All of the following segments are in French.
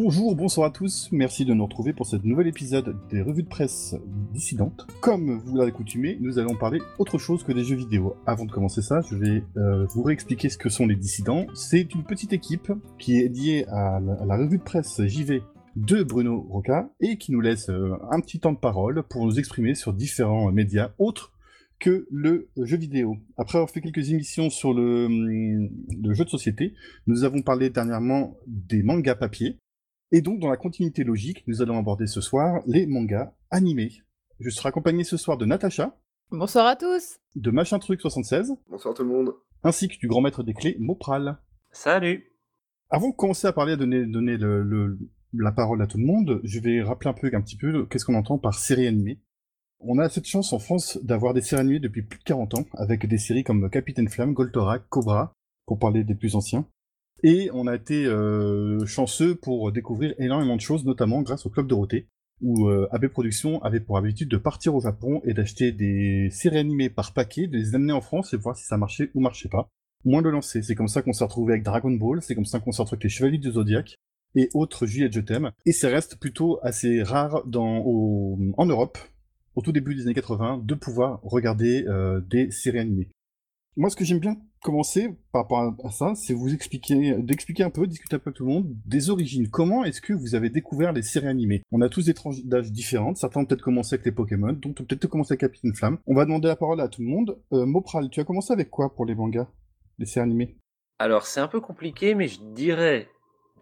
Bonjour, bonsoir à tous, merci de nous retrouver pour ce nouvel épisode des revues de presse dissidentes. Comme vous l'avez coutumé, nous allons parler autre chose que des jeux vidéo. Avant de commencer ça, je vais euh, vous réexpliquer ce que sont les dissidents. C'est une petite équipe qui est liée à la, revue de presse JV de Bruno Roca et qui nous laisse euh, un petit temps de parole pour nous exprimer sur différents médias autres que le jeu vidéo. Après avoir fait quelques émissions sur le, hum, le jeu de société, nous avons parlé dernièrement des mangas papier. Et donc, dans la continuité logique, nous allons aborder ce soir les mangas animés. Je serai accompagné ce soir de Natacha, Bonsoir à tous. de Machin Truc 76, Bonsoir tout le monde. ainsi que du grand maître des clés, Mopral. Salut Avant de commencer à parler, à donner, donner le- le- la parole à tout le monde, je vais rappeler un peu, un petit peu, qu'est-ce qu'on entend par série animée. On a cette chance en France d'avoir des séries animées depuis plus de 40 ans, avec des séries comme Capitaine Flamme, Goldorak, Cobra, pour parler des plus anciens. Et on a été euh, chanceux pour découvrir énormément de choses, notamment grâce au Club Dorothée, où euh, AB Productions avait pour habitude de partir au Japon et d'acheter des séries animées par paquet, de les amener en France et voir si ça marchait ou marchait pas. Moins de lancer. C'est comme ça qu'on s'est retrouvé avec Dragon Ball, c'est comme ça qu'on s'est retrouvé avec les Chevaliers du Zodiac et autres Juliette Je t'aime. Et ça reste plutôt assez rare en Europe, au tout début des années 80, de pouvoir regarder euh, des séries animées. Moi, ce que j'aime bien commencer par rapport à- ça, c'est vous expliquer, d'expliquer un peu, discuter un peu avec tout le monde, des origines. Comment est-ce que vous avez découvert les séries animées? On a tous des tranches d'âge différentes. Certains ont peut-être commencé avec les Pokémon, d'autres ont peut-être commencé avec Capitaine Flamme. On va demander la parole à tout le monde. Euh, Mopral, tu as commencé avec quoi pour les mangas, les séries animées? Alors c'est un peu compliqué, mais je dirais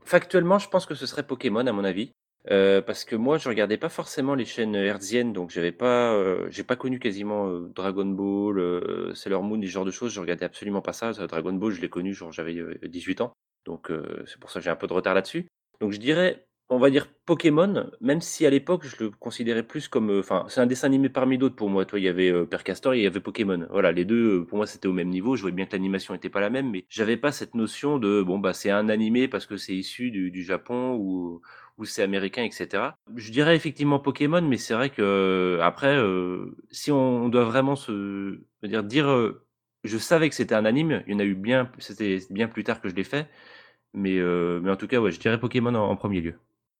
factuellement, je pense que ce serait Pokémon à mon avis, Euh, parce que moi je regardais pas forcément les chaînes hertziennes, donc j'avais pas, euh, j'ai pas connu quasiment euh, Dragon Ball, euh, Sailor Moon, ce genre de choses. Je regardais absolument pas ça. Dragon Ball, je l'ai connu, genre j'avais euh, 18 ans, donc euh, c'est pour ça que j'ai un peu de retard là-dessus. Donc je dirais, on va dire Pokémon, même si à l'époque je le considérais plus comme, euh, enfin c'est un dessin animé parmi d'autres pour moi. Toi, il y avait euh, Père Castor et il y avait Pokémon. Voilà, les deux euh, pour moi c'était au même niveau. Je voyais bien que l'animation était pas la même, mais j'avais pas cette notion de bon bah c'est un animé parce que c'est issu du Japon ou ou c'est américain, etc. Je dirais effectivement Pokémon, mais c'est vrai que euh, après, euh, si on doit vraiment se dire dire, euh, je savais que c'était un anime. Il y en a eu bien, c'était bien plus tard que je l'ai fait, mais euh, mais en tout cas, ouais, je dirais Pokémon en, en premier lieu.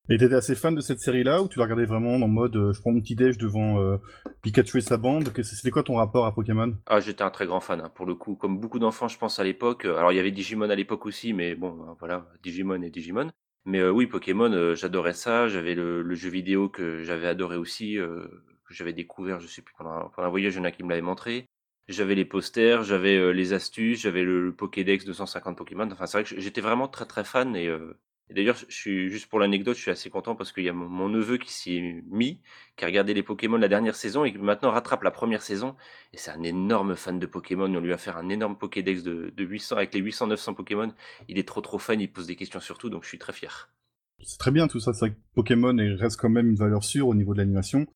Et t'étais assez fan de cette série-là, ou tu la regardais vraiment en mode euh, je prends mon petit déj devant euh, Pikachu et sa bande? C'était quoi ton rapport à Pokémon? Ah, j'étais un très grand fan, hein, pour le coup. Comme beaucoup d'enfants, je pense, à l'époque. Alors, il y avait Digimon à l'époque aussi, mais bon, euh, voilà, Digimon et Digimon. Mais euh, oui, Pokémon, euh, j'adorais ça. J'avais le, jeu vidéo que j'avais adoré aussi, euh, que j'avais découvert, je sais plus, pendant, un- pendant un voyage, il y qui me l'avaient montré. J'avais les posters, j'avais les astuces, j'avais le, Pokédex de 150 Pokémon. Enfin, c'est vrai que j'étais vraiment très très fan. Et, et d'ailleurs, je suis juste pour l'anecdote, je suis assez content parce qu'il y a mon, neveu qui s'y est mis, qui a regardé les Pokémon la dernière saison et qui maintenant rattrape la première saison. Et c'est un énorme fan de Pokémon. On lui a fait un énorme Pokédex de, de 800 avec les 800-900 Pokémon. Il est trop trop fan, il pose des questions sur tout, donc je suis très fier. C'est très bien tout ça, c'est que Pokémon reste quand même une valeur sûre au niveau de l'animation.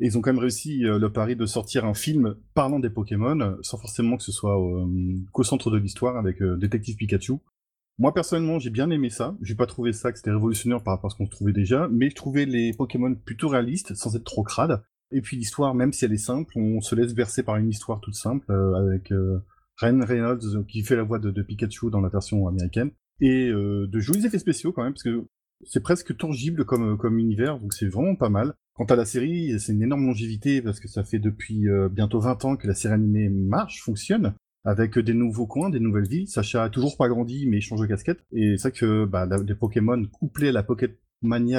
Et ils ont quand même réussi euh, le pari de sortir un film parlant des Pokémon, euh, sans forcément que ce soit euh, qu'au centre de l'histoire avec euh, Détective Pikachu. Moi personnellement j'ai bien aimé ça, j'ai pas trouvé ça que c'était révolutionnaire par rapport à ce qu'on trouvait déjà, mais je trouvais les Pokémon plutôt réalistes, sans être trop crades. Et puis l'histoire, même si elle est simple, on se laisse bercer par une histoire toute simple, euh, avec euh, Ryan Reynolds euh, qui fait la voix de, Pikachu dans la version américaine, et de jolis effets spéciaux quand même, parce que c'est presque tangible comme, comme univers, donc c'est vraiment pas mal. Quant à la série, c'est une énorme longévité parce que ça fait depuis bientôt 20 ans que la série animée marche, fonctionne, avec des nouveaux coins, des nouvelles villes. Sacha a toujours pas grandi, mais il change de casquette. Et c'est vrai que bah, Pokémon couplés à la Pocket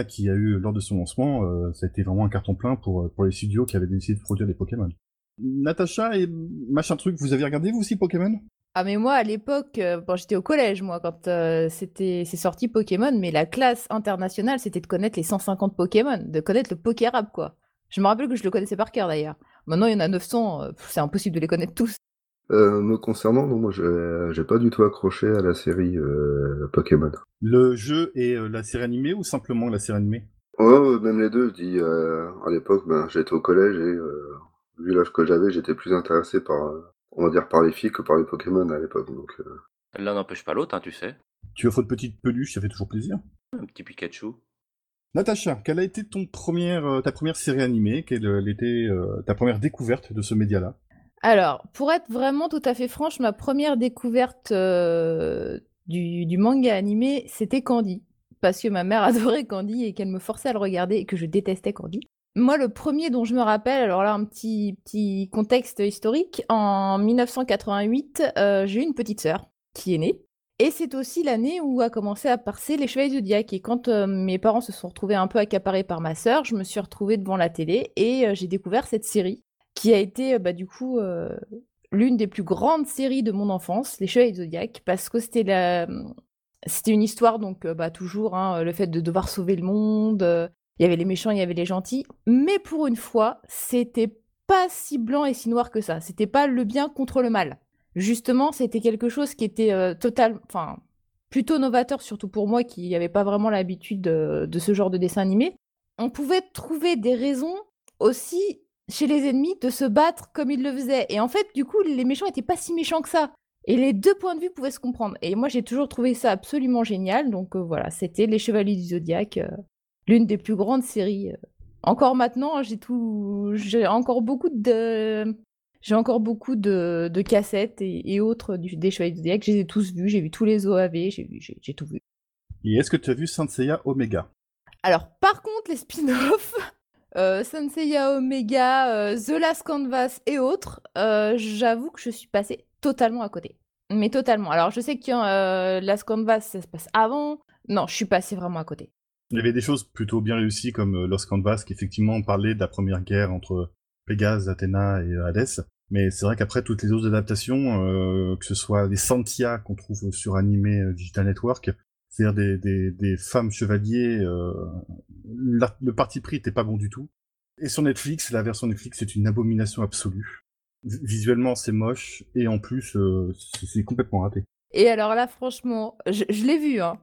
qu'il y a eu lors de son lancement, euh, ça a été vraiment un carton plein pour, pour les studios qui avaient décidé de produire des Pokémon. Natacha et machin truc, vous avez regardé vous aussi Pokémon? Ah mais moi à l'époque, euh, j'étais au collège moi quand euh, c'était c'est sorti Pokémon, mais la classe internationale c'était de connaître les 150 Pokémon, de connaître le Pokérap quoi. Je me rappelle que je le connaissais par cœur d'ailleurs. Maintenant il y en a 900, euh, pff, c'est impossible de les connaître tous. Euh, me concernant, non, moi j'ai j'ai pas du tout accroché à la série euh, Pokémon. Le jeu et euh, la série animée ou simplement la série animée? Ouais, ouais, même les deux, je dis, euh, à l'époque, ben, j'étais au collège et euh, vu l'âge que j'avais, j'étais plus intéressé par, euh, on va dire, par les filles que par les Pokémon à l'époque. Donc, euh, L'un n'empêche pas l'autre, hein, tu sais. Tu offres de petites peluches, ça fait toujours plaisir. Un petit Pikachu. Natacha, quelle a été ton première, euh, ta première série animée? Quelle euh, était euh, ta première découverte de ce média-là? Alors, pour être vraiment tout à fait franche, ma première découverte euh, du, manga animé, c'était Candy. parce que ma mère adorait Candy et qu'elle me forçait à le regarder et que je détestais Candy. Moi, le premier dont je me rappelle, alors là, un petit, petit contexte historique, en 1988, euh, j'ai eu une petite sœur qui est née. Et c'est aussi l'année où a commencé à passer les Chevaliers Zodiac. Et quand euh, mes parents se sont retrouvés un peu accaparés par ma sœur, je me suis retrouvée devant la télé et j'ai découvert cette série qui a été, bah, du coup, l'une des plus grandes séries de mon enfance, les Chevaliers Zodiac, parce que c'était la... C'était une histoire, donc, bah, toujours, hein, le fait de devoir sauver le monde, il y avait les méchants, il y avait les gentils, mais pour une fois, c'était pas si blanc et si noir que ça. C'était pas le bien contre le mal. Justement, c'était quelque chose qui était euh, total, enfin, plutôt novateur, surtout pour moi qui n'avais pas vraiment l'habitude de, de, ce genre de dessin animé. On pouvait trouver des raisons aussi chez les ennemis de se battre comme ils le faisaient. Et en fait, du coup, les méchants étaient pas si méchants que ça. Et les deux points de vue pouvaient se comprendre. Et moi, j'ai toujours trouvé ça absolument génial. Donc euh, voilà, c'était les Chevaliers du Zodiaque. Euh, l'une des plus grandes séries. Euh. Encore maintenant, j'ai tout, j'ai encore beaucoup de, j'ai encore beaucoup de, de cassettes et, autres du, des Chevaliers de Zodiac. Je les ai tous vus, j'ai vu tous les OAV, j'ai, j'ai, tout vu. Et est-ce que tu as vu Saint Seiya Omega? Alors, par contre, les spin-offs, euh, Saint Seiya Omega, euh, The Last Canvas et autres, euh, j'avoue que je suis passée totalement à côté. Mais totalement. Alors, je sais que euh, Last Canvas, ça se passe avant. Non, je suis passée vraiment à côté. Il y avait des choses plutôt bien réussies comme Lost Canvas qui effectivement parlait de la première guerre entre Pégase, Athéna et Hadès. Mais c'est vrai qu'après toutes les autres adaptations, que ce soit les Santia qu'on trouve sur Animé Digital Network, c'est-à-dire des, des, femmes chevaliers, euh, le parti pris était pas bon du tout. Et sur Netflix, la version Netflix c'est une abomination absolue. Visuellement c'est moche et en plus euh, c'est complètement raté. Et alors là franchement, je, je l'ai vu, hein.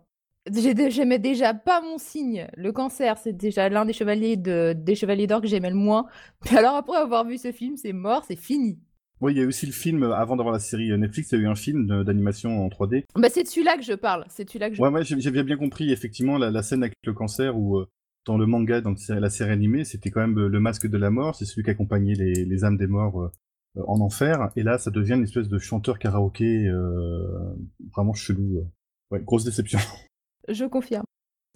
J'aimais déjà pas mon signe. Le cancer, c'est déjà l'un des chevaliers de, des chevaliers d'or que j'aimais le moins. Mais alors après avoir vu ce film, c'est mort, c'est fini. Oui, il y a aussi le film, avant d'avoir la série Netflix, il y a eu un film d'animation en 3D. Bah c'est de celui-là que je parle, c'est celui-là que je... Ouais, ouais, j'avais bien compris, effectivement, la, scène avec le cancer où, euh, dans le manga, dans la série animée, c'était quand même le masque de la mort, c'est celui qui accompagnait les, les âmes des morts euh, en enfer, et là, ça devient une espèce de chanteur karaoké euh, vraiment chelou. Ouais, grosse déception. Je confirme.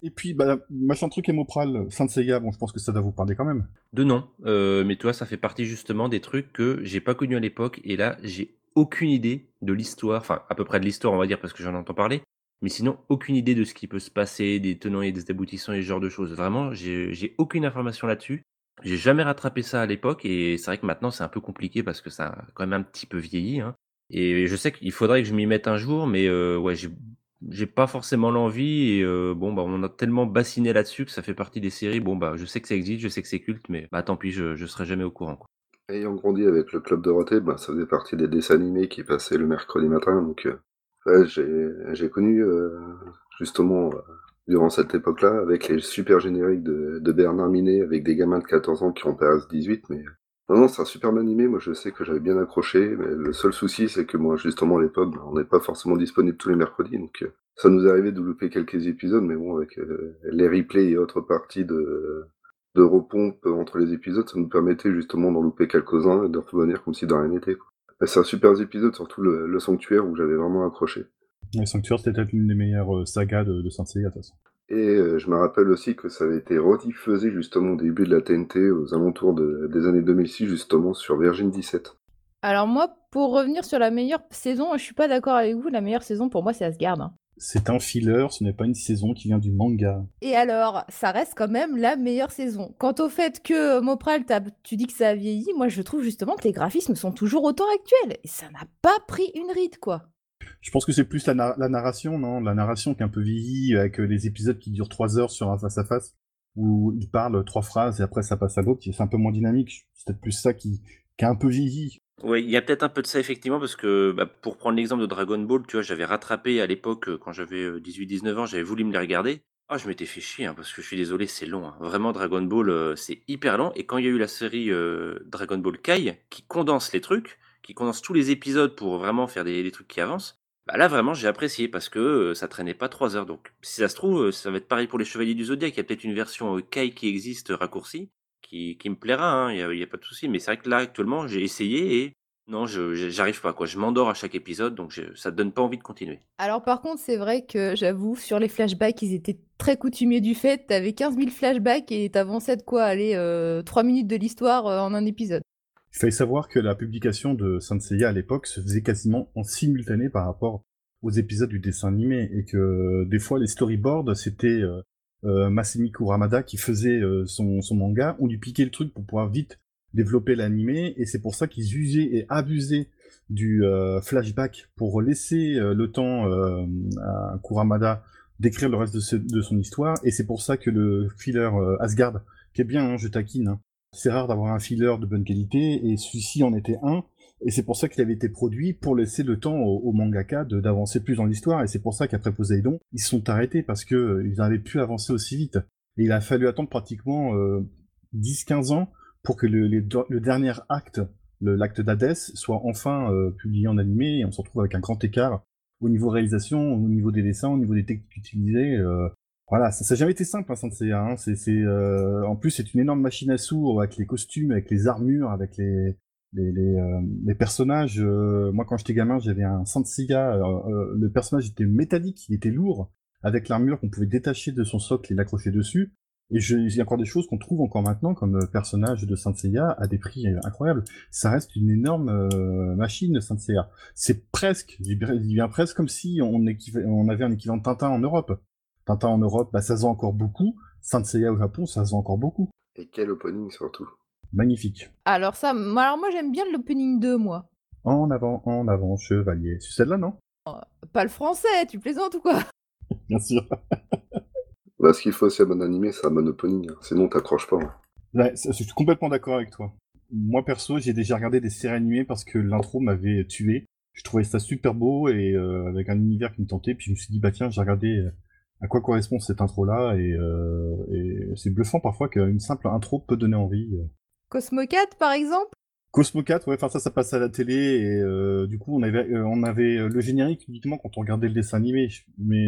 Et puis, bah, machin truc Hémopral, Saint Seiya, bon, je pense que ça doit vous parler quand même. De non, euh, mais toi, ça fait partie justement des trucs que j'ai pas connus à l'époque, et là, j'ai aucune idée de l'histoire, enfin, à peu près de l'histoire, on va dire, parce que j'en entends parler, mais sinon, aucune idée de ce qui peut se passer, des tenants et des aboutissants et ce genre de choses. Vraiment, j'ai aucune information là-dessus. J'ai jamais rattrapé ça à l'époque, et c'est vrai que maintenant, c'est un peu compliqué parce que ça a quand même un petit peu vieilli, hein. Et je sais qu'il faudrait que je m'y mette un jour, mais euh, ouais, j'ai j'ai pas forcément l'envie et euh, bon bah on a tellement bassiné là-dessus que ça fait partie des séries. Bon bah je sais que ça existe, je sais que c'est culte, mais bah tant pis, je, je serai jamais au courant. Ayant grandi avec le club Dorothée, bah, ça faisait partie des dessins animés qui passaient le mercredi matin, donc euh, j'ai connu euh, justement durant cette époque-là avec les super génériques de, de, Bernard Minet avec des gamins de 14 ans qui ont paraissent 18, mais non, non, c'est un super animé. Moi, je sais que j'avais bien accroché, mais le seul souci, c'est que moi, justement, à l'époque, on n'est pas forcément disponible tous les mercredis, donc euh, ça nous arrivé de louper quelques épisodes, mais bon, avec euh, les replays et autres parties de, de repompe entre les épisodes, ça nous permettait justement d'en louper quelques-uns et de revenir comme si dans rien n'était. C'est un super épisode, surtout le, Sanctuaire, où j'avais vraiment accroché. Le Sanctuaire, c'était peut-être l'une des meilleures euh, sagas de, de Saint Seiya, de toute façon. Et euh, je me rappelle aussi que ça avait été rediffusé justement au début de la TNT, aux alentours des années 2006, justement, sur Virgin 17. Alors moi, pour revenir sur la meilleure saison, je suis pas d'accord avec vous, la meilleure saison pour moi c'est Asgard. Hein. C'est un filler, ce n'est pas une saison qui vient du manga. Et alors, ça reste quand même la meilleure saison. Quant au fait que Mopral, tu dis que ça a vieilli, moi je trouve justement que les graphismes sont toujours autant actuels. Et ça n'a pas pris une ride, quoi. Je pense que c'est plus la, narration, non? La narration qui est un peu vieillie, avec euh, les épisodes qui durent trois heures sur un face-à-face, où il parle trois phrases et après ça passe à l'autre, c'est un peu moins dynamique. C'est peut-être plus ça qui, qui a un peu vieilli. Oui, il y a peut-être un peu de ça effectivement, parce que bah, pour prendre l'exemple de Dragon Ball, tu vois, j'avais rattrapé à l'époque, euh, quand j'avais 18-19 euh, ans, j'avais voulu me les regarder. Ah, je m'étais fait chier, hein, parce que je suis désolé, c'est long. Hein. Vraiment, Dragon Ball, c'est hyper long. Et quand il y a eu la série Dragon Ball Kai, qui condense les trucs, qui condense tous les épisodes pour vraiment faire des trucs qui avancent, bah là, vraiment, j'ai apprécié parce que ça traînait pas trois heures. Donc, si ça se trouve, ça va être pareil pour les Chevaliers du Zodiac. Il y a peut-être une version Kai qui existe raccourcie qui, qui me plaira. Hein, il n'y a, pas de souci. Mais c'est vrai que là, actuellement, j'ai essayé et non, je j'arrive pas. quoi. Je m'endors à chaque épisode, donc ça ne donne pas envie de continuer. Alors, par contre, c'est vrai que j'avoue, sur les flashbacks, ils étaient très coutumier du fait, t'avais 15 000 flashbacks et t'avançais de quoi aller 3 minutes de l'histoire en un épisode. Il fallait savoir que la publication de Saint Seiya à l'époque se faisait quasiment en simultané par rapport aux épisodes du dessin animé et que des fois les storyboards c'était euh, Masami Kuramada qui faisait son, son manga, on lui piquait le truc pour pouvoir vite développer l'animé et c'est pour ça qu'ils usaient et abusaient du euh, flashback pour laisser euh, le temps euh, à Kuramada d'écrire le reste de, son histoire et c'est pour ça que le filler Asgard qui est bien hein, je taquine hein, c'est rare d'avoir un filler de bonne qualité et celui-ci en était un et c'est pour ça qu'il avait été produit pour laisser le temps au, mangaka d'avancer plus dans l'histoire et c'est pour ça qu'après Poseidon ils se sont arrêtés parce que ils n'avaient pu avancer aussi vite et il a fallu attendre pratiquement 10-15 ans pour que le, le dernier acte, l'acte d'Hadès, soit enfin euh, publié en animé, et on se retrouve avec un grand écart au niveau réalisation, au niveau des dessins, au niveau des techniques utilisées. Euh, voilà, ça n'a jamais été simple, hein, Saint hein, c'est, euh, en plus, c'est une énorme machine à sous avec les costumes, avec les armures, avec les, les, les, euh, les personnages. moi, quand j'étais gamin, j'avais un Saint Seiya. le personnage était métallique, il était lourd, avec l'armure qu'on pouvait détacher de son socle et l'accrocher dessus. Et il y a encore des choses qu'on trouve encore maintenant comme euh, personnage de Saint Seiya à des prix euh, incroyables. Ça reste une énorme euh, machine, Saint Seiya. C'est presque, il vient presque comme si on, on, avait un équivalent Tintin en Europe. Tintin en Europe, bah, ça se vend encore beaucoup. Saint Seiya au Japon, ça se vend encore beaucoup. Et quel opening surtout. Magnifique. Alors ça, alors moi j'aime bien l'opening 2, moi. En avant, en avant, chevalier. C'est celle-là, non? Pas le français, tu plaisantes ou quoi? Bien sûr. Bah, ce qu'il faut aussi à bon animé, c'est un bon opening. Hein. Sinon, t'accroches pas. Hein. Ouais, je suis complètement d'accord avec toi. Moi, perso, j'ai déjà regardé des séries animées parce que l'intro m'avait tué. Je trouvais ça super beau et euh, avec un univers qui me tentait. Puis je me suis dit, bah tiens, j'ai regardé euh, à quoi correspond cette intro-là. Et, euh, et c'est bluffant parfois qu'une simple intro peut donner envie. Cosmocat, par exemple? Cosmo 4, ouais, enfin ça, ça passe à la télé et euh, du coup on avait, on avait le générique uniquement quand on regardait le dessin animé, mais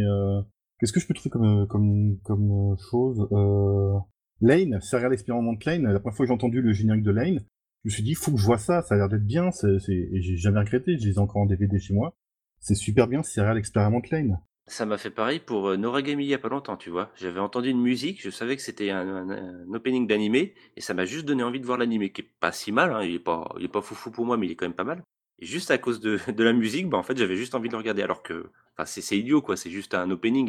Qu'est-ce que je peux trouver comme, euh, comme, comme euh, chose euh... Lane, Serial Experiment Lane, la première fois que j'ai entendu le générique de Lane, je me suis dit, faut que je vois ça, ça a l'air d'être bien, c'est, et j'ai jamais regretté, je les ai encore en DVD chez moi. C'est super bien, Serial Experiment Lane. Ça m'a fait pareil pour euh, Noragami il y a pas longtemps, tu vois. J'avais entendu une musique, je savais que c'était un, opening d'animé, et ça m'a juste donné envie de voir l'animé, qui est pas si mal, hein, il est pas, il est pas foufou pour moi, mais il est quand même pas mal. Et juste à cause de, de la musique, bah en fait, j'avais juste envie de le regarder. Alors que, enfin, c'est idiot, quoi. C'est juste un opening.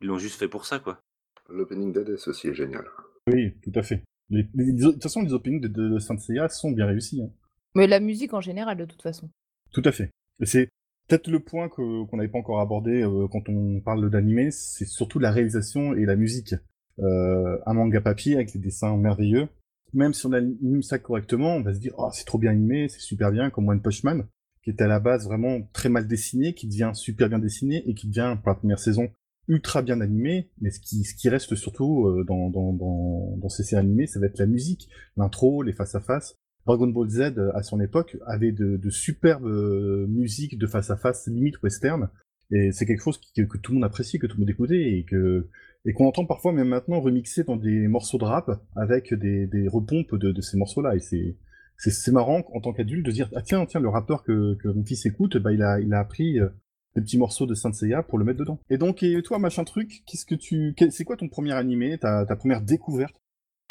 Ils l'ont juste fait pour ça, quoi. L'opening d'Hades aussi est génial. Oui, tout à fait. de toute façon, les openings de, de, Saint Seiya sont bien réussis. Hein. Mais la musique en général, de toute façon. Tout à fait. C'est peut-être le point qu'on n'avait pas encore abordé euh, quand on parle d'animé, c'est surtout la réalisation et la musique. Euh, un manga papier avec les dessins merveilleux, même si on anime ça correctement, on va se dire oh c'est trop bien animé, c'est super bien comme One Punch Man, qui était à la base vraiment très mal dessiné, qui devient super bien dessiné et qui devient pour la première saison ultra bien animé. Mais ce qui ce qui reste surtout euh, dans dans dans, dans ces séries animées, ça va être la musique, l'intro, les face à face. Dragon Ball Z euh, à son époque avait de, superbes euh, musiques de face à face limite western et c'est quelque chose que, tout le monde apprécie, que tout le monde écoutait et que et qu'on entend parfois même maintenant remixé dans des morceaux de rap avec des, des repompes de, de ces morceaux-là. Et c'est, c'est, marrant en tant qu'adulte de dire ah tiens tiens le rappeur que, que mon fils écoute, bah il a il a appris euh, des petits morceaux de Saint Seiya pour le mettre dedans. Et donc et toi machin truc, qu'est-ce que tu c'est quoi ton premier animé, ta, ta première découverte?